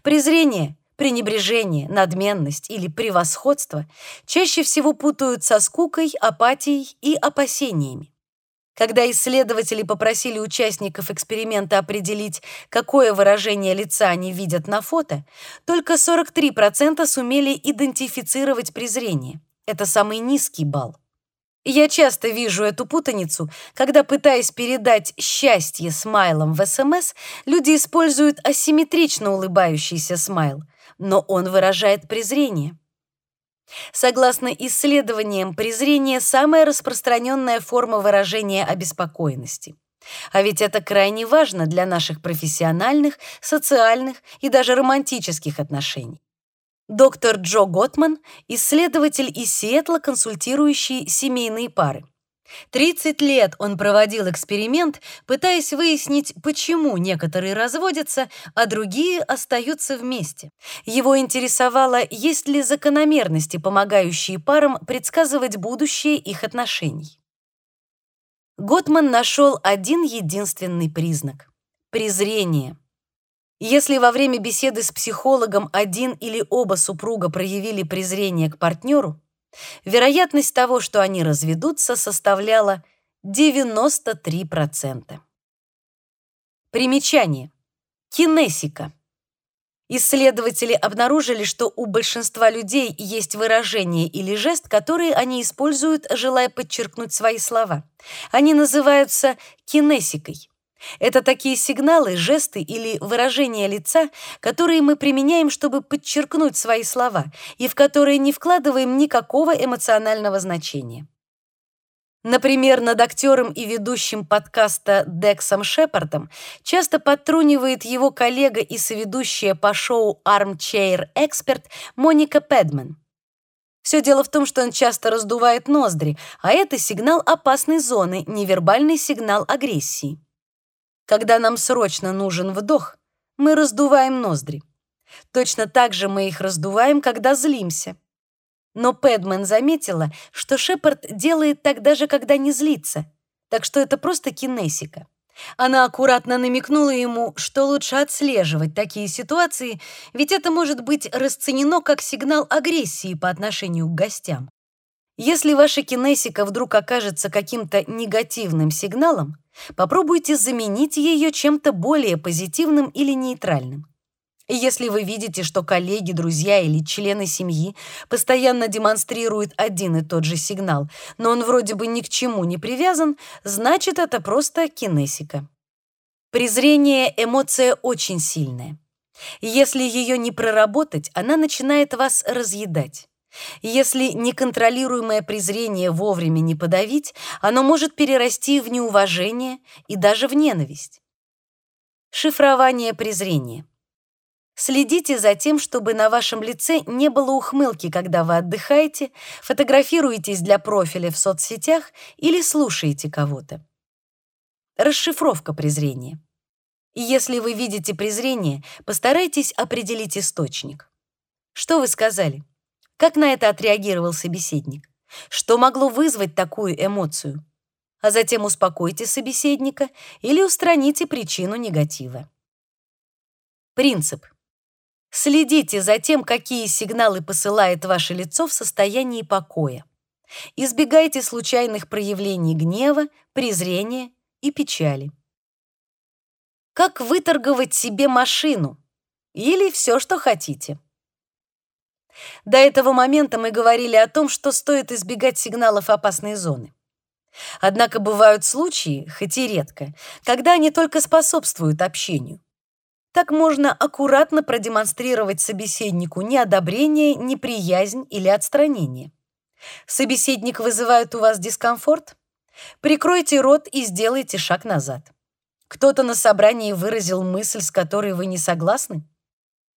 Презрение, пренебрежение, надменность или превосходство чаще всего путают со скукой, апатией и опасениями. Когда исследователи попросили участников эксперимента определить, какое выражение лица они видят на фото, только 43% сумели идентифицировать презрение. Это самый низкий балл. Я часто вижу эту путаницу, когда, пытаясь передать счастье смайлом в СМС, люди используют асимметрично улыбающийся смайл, но он выражает презрение. Согласно исследованиям, презрение самая распространенная форма выражения обеспокоенности. А ведь это крайне важно для наших профессиональных, социальных и даже романтических отношений. Доктор Джо Готман, исследователь из Сиэтла, консультирующий семейные пары. 30 лет он проводил эксперимент, пытаясь выяснить, почему некоторые разводятся, а другие остаются вместе. Его интересовало, есть ли закономерности, помогающие парам предсказывать будущее их отношений. Готман нашел один единственный признак презрение. Если во время беседы с психологом один или оба супруга проявили презрение к партнеру, вероятность того, что они разведутся, составляла 93%. Примечание. Кинесика. Исследователи обнаружили, что у большинства людей есть выражение или жест, которые они используют, желая подчеркнуть свои слова. Они называются кинесикой. Это такие сигналы, жесты или выражения лица, которые мы применяем, чтобы подчеркнуть свои слова, и в которые не вкладываем никакого эмоционального значения. Например, над актером и ведущим подкаста Дексом Шепардом часто подтрунивает его коллега и соведущая по шоу Armchair Expert Моника Пэдман. Все дело в том, что он часто раздувает ноздри, а это сигнал опасной зоны, невербальный сигнал агрессии. Когда нам срочно нужен вдох, мы раздуваем ноздри. Точно так же мы их раздуваем, когда злимся. Но Пэдмен заметила, что Шепард делает так даже когда не злится, так что это просто кинесика. Она аккуратно намекнула ему, что лучше отслеживать такие ситуации, ведь это может быть расценено как сигнал агрессии по отношению к гостям. Если ваша кинесика вдруг окажется каким-то негативным сигналом, попробуйте заменить ее чем-то более позитивным или нейтральным. Если вы видите, что коллеги, друзья или члены семьи постоянно демонстрируют один и тот же сигнал, но он вроде бы ни к чему не привязан, значит, это просто кинесика. Презрение — эмоция очень сильная. Если ее не проработать, она начинает вас разъедать. Если неконтролируемое презрение вовремя не подавить, оно может перерасти в неуважение и даже в ненависть. Шифрование презрения. Следите за тем, чтобы на вашем лице не было ухмылки, когда вы отдыхаете, фотографируетесь для профиля в соцсетях или слушаете кого-то. Расшифровка презрения. Если вы видите презрение, постарайтесь определить источник. Что вы сказали? Как на это отреагировал собеседник? Что могло вызвать такую эмоцию? А затем успокойте собеседника или устраните причину негатива. Принцип. Следите за тем, какие сигналы посылает ваше лицо в состоянии покоя. Избегайте случайных проявлений гнева, презрения и печали. Как выторговать себе машину или все, что хотите. До этого момента мы говорили о том, что стоит избегать сигналов опасной зоны. Однако бывают случаи, хоть и редко, когда они только способствуют общению. Так можно аккуратно продемонстрировать собеседнику неодобрение, неприязнь или отстранение. Собеседник вызывает у вас дискомфорт? Прикройте рот и сделайте шаг назад. Кто-то на собрании выразил мысль, с которой вы не согласны?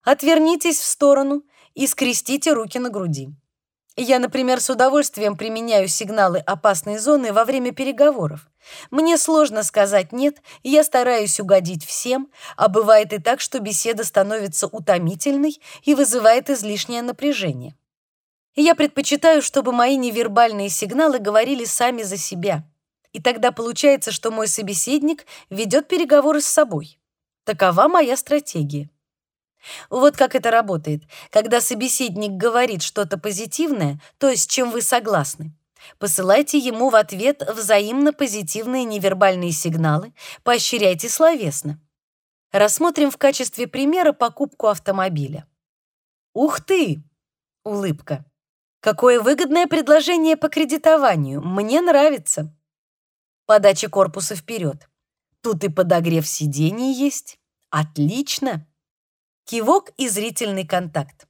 Отвернитесь в сторону и скрестите руки на груди. Я, например, с удовольствием применяю сигналы опасной зоны во время переговоров. Мне сложно сказать «нет», я стараюсь угодить всем, а бывает и так, что беседа становится утомительной и вызывает излишнее напряжение. Я предпочитаю, чтобы мои невербальные сигналы говорили сами за себя. И тогда получается, что мой собеседник ведет переговоры с собой. Такова моя стратегия. Вот как это работает. Когда собеседник говорит что-то позитивное, то, с чем вы согласны, посылайте ему в ответ взаимно позитивные невербальные сигналы, поощряйте словесно. Рассмотрим в качестве примера покупку автомобиля. Ух ты! Улыбка. Какое выгодное предложение по кредитованию. Мне нравится. Подача корпуса вперед. Тут и подогрев сидений есть. Отлично кивок и зрительный контакт.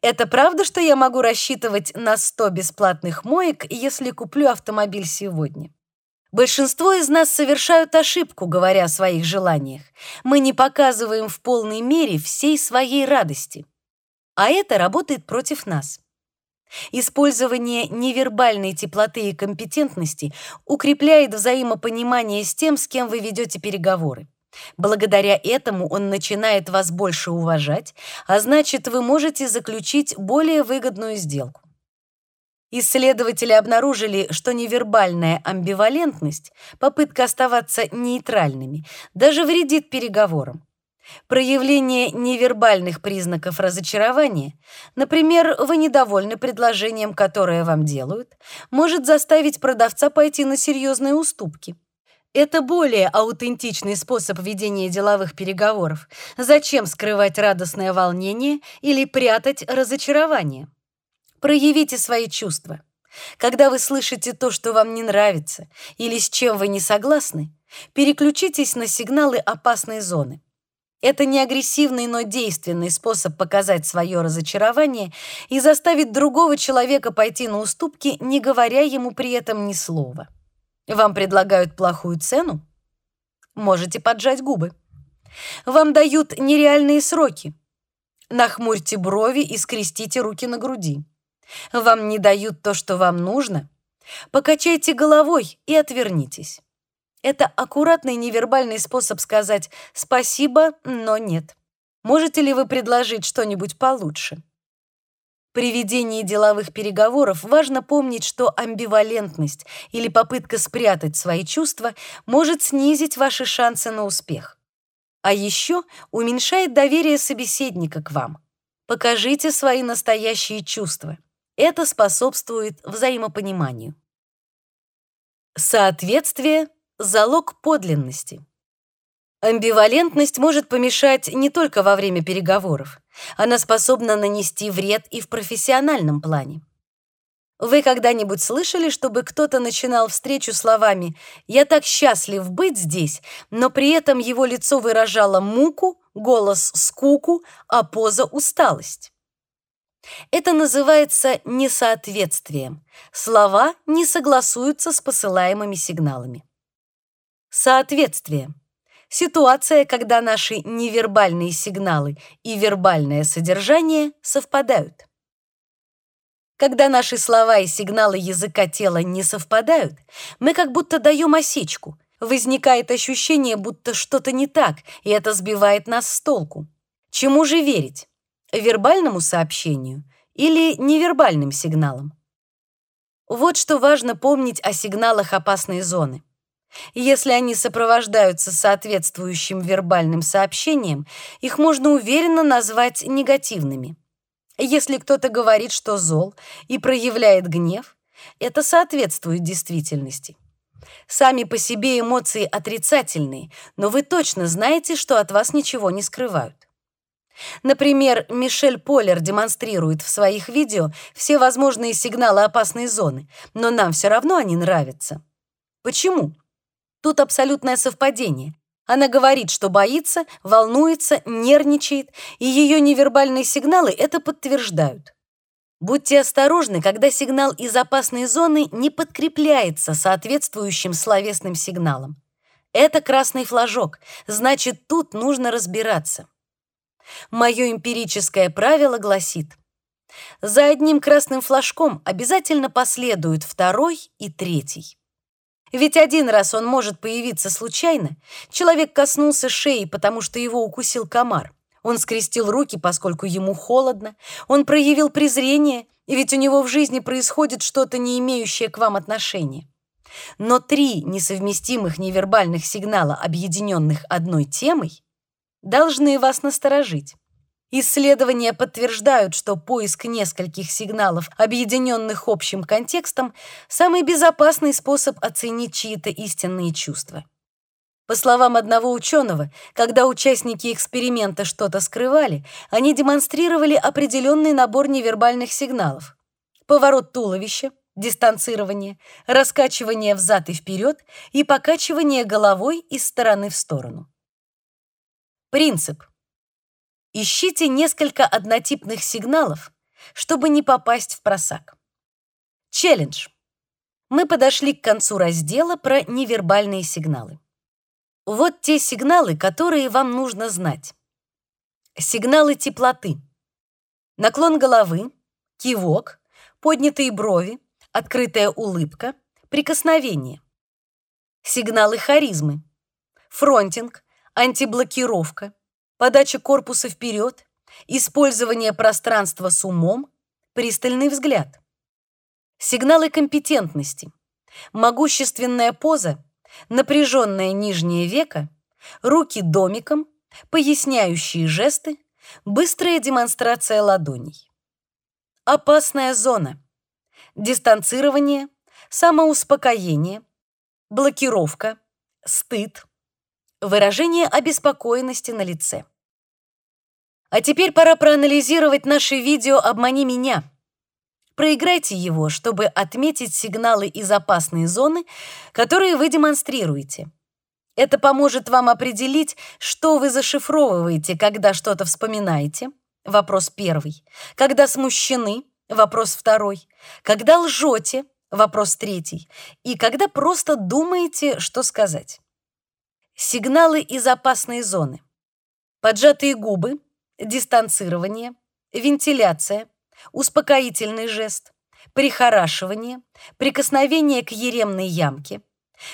Это правда, что я могу рассчитывать на 100 бесплатных моек, если куплю автомобиль сегодня? Большинство из нас совершают ошибку, говоря о своих желаниях. Мы не показываем в полной мере всей своей радости. А это работает против нас. Использование невербальной теплоты и компетентности укрепляет взаимопонимание с тем, с кем вы ведете переговоры. Благодаря этому он начинает вас больше уважать, а значит, вы можете заключить более выгодную сделку. Исследователи обнаружили, что невербальная амбивалентность, попытка оставаться нейтральными, даже вредит переговорам. Проявление невербальных признаков разочарования, например, вы недовольны предложением, которое вам делают, может заставить продавца пойти на серьезные уступки. Это более аутентичный способ ведения деловых переговоров. Зачем скрывать радостное волнение или прятать разочарование? Проявите свои чувства. Когда вы слышите то, что вам не нравится или с чем вы не согласны, переключитесь на сигналы опасной зоны. Это не агрессивный, но действенный способ показать свое разочарование и заставить другого человека пойти на уступки, не говоря ему при этом ни слова. Вам предлагают плохую цену? Можете поджать губы. Вам дают нереальные сроки. Нахмурьте брови и скрестите руки на груди. Вам не дают то, что вам нужно? Покачайте головой и отвернитесь. Это аккуратный невербальный способ сказать «спасибо, но нет». Можете ли вы предложить что-нибудь получше? При ведении деловых переговоров важно помнить, что амбивалентность или попытка спрятать свои чувства может снизить ваши шансы на успех. А еще уменьшает доверие собеседника к вам. Покажите свои настоящие чувства. Это способствует взаимопониманию. Соответствие — залог подлинности. Амбивалентность может помешать не только во время переговоров. Она способна нанести вред и в профессиональном плане. Вы когда-нибудь слышали, чтобы кто-то начинал встречу словами «Я так счастлив быть здесь», но при этом его лицо выражало муку, голос — скуку, а поза — усталость? Это называется несоответствием. Слова не согласуются с посылаемыми сигналами. Соответствие — Ситуация, когда наши невербальные сигналы и вербальное содержание совпадают. Когда наши слова и сигналы языка тела не совпадают, мы как будто даем осечку. Возникает ощущение, будто что-то не так, и это сбивает нас с толку. Чему же верить? Вербальному сообщению или невербальным сигналам? Вот что важно помнить о сигналах опасной зоны. Если они сопровождаются соответствующим вербальным сообщением, их можно уверенно назвать негативными. Если кто-то говорит, что зол и проявляет гнев, это соответствует действительности. Сами по себе эмоции отрицательные, но вы точно знаете, что от вас ничего не скрывают. Например, Мишель Полер демонстрирует в своих видео все возможные сигналы опасной зоны, но нам все равно они нравятся. Почему? Тут абсолютное совпадение. Она говорит, что боится, волнуется, нервничает, и ее невербальные сигналы это подтверждают. Будьте осторожны, когда сигнал из опасной зоны не подкрепляется соответствующим словесным сигналом. Это красный флажок, значит, тут нужно разбираться. Мое эмпирическое правило гласит: за одним красным флажком обязательно последуют второй и третий. Ведь один раз он может появиться случайно. Человек коснулся шеи, потому что его укусил комар. Он скрестил руки, поскольку ему холодно. Он проявил презрение, ведь у него в жизни происходит что-то, не имеющее к вам отношения. Но три несовместимых невербальных сигнала, объединенных одной темой, должны вас насторожить. Исследования подтверждают, что поиск нескольких сигналов, объединенных общим контекстом, самый безопасный способ оценить чьи-то истинные чувства. По словам одного ученого, когда участники эксперимента что-то скрывали, они демонстрировали определенный набор невербальных сигналов. Поворот туловища, дистанцирование, раскачивание взад и вперед и покачивание головой из стороны в сторону. Принцип – Ищите несколько однотипных сигналов, чтобы не попасть в просак. Челлендж. Мы подошли к концу раздела про невербальные сигналы. Вот те сигналы, которые вам нужно знать. Сигналы теплоты. Наклон головы, кивок, поднятые брови, открытая улыбка, прикосновение. Сигналы харизмы. Фронтинг, антиблокировка, подача корпуса вперед, использование пространства с умом, пристальный взгляд. Сигналы компетентности. Могущественная поза, напряженное нижнее веко, руки домиком, поясняющие жесты, быстрая демонстрация ладоней. Опасная зона. Дистанцирование, самоуспокоение, блокировка, стыд, выражение обеспокоенности на лице. А теперь пора проанализировать наше видео «Обмани меня». Проиграйте его, чтобы отметить сигналы из опасной зоны, которые вы демонстрируете. Это поможет вам определить, что вы зашифровываете, когда что-то вспоминаете. Вопрос первый. Когда смущены. Вопрос второй. Когда лжете. Вопрос третий. И когда просто думаете, что сказать. Сигналы из опасной зоны. Поджатые губы, дистанцирование, вентиляция, успокоительный жест, прихорашивание, прикосновение к еремной ямке,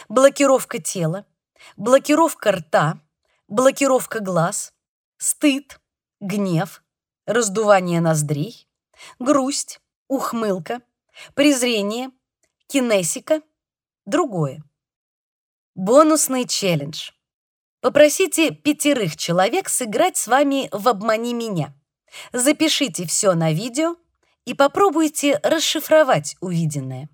блокировка тела, блокировка рта, блокировка глаз, стыд, гнев, раздувание ноздрей, грусть, ухмылка, презрение, кинесика, другое. Бонусный челлендж. Попросите пятерых человек сыграть с вами в «Обмани меня». Запишите все на видео и попробуйте расшифровать увиденное.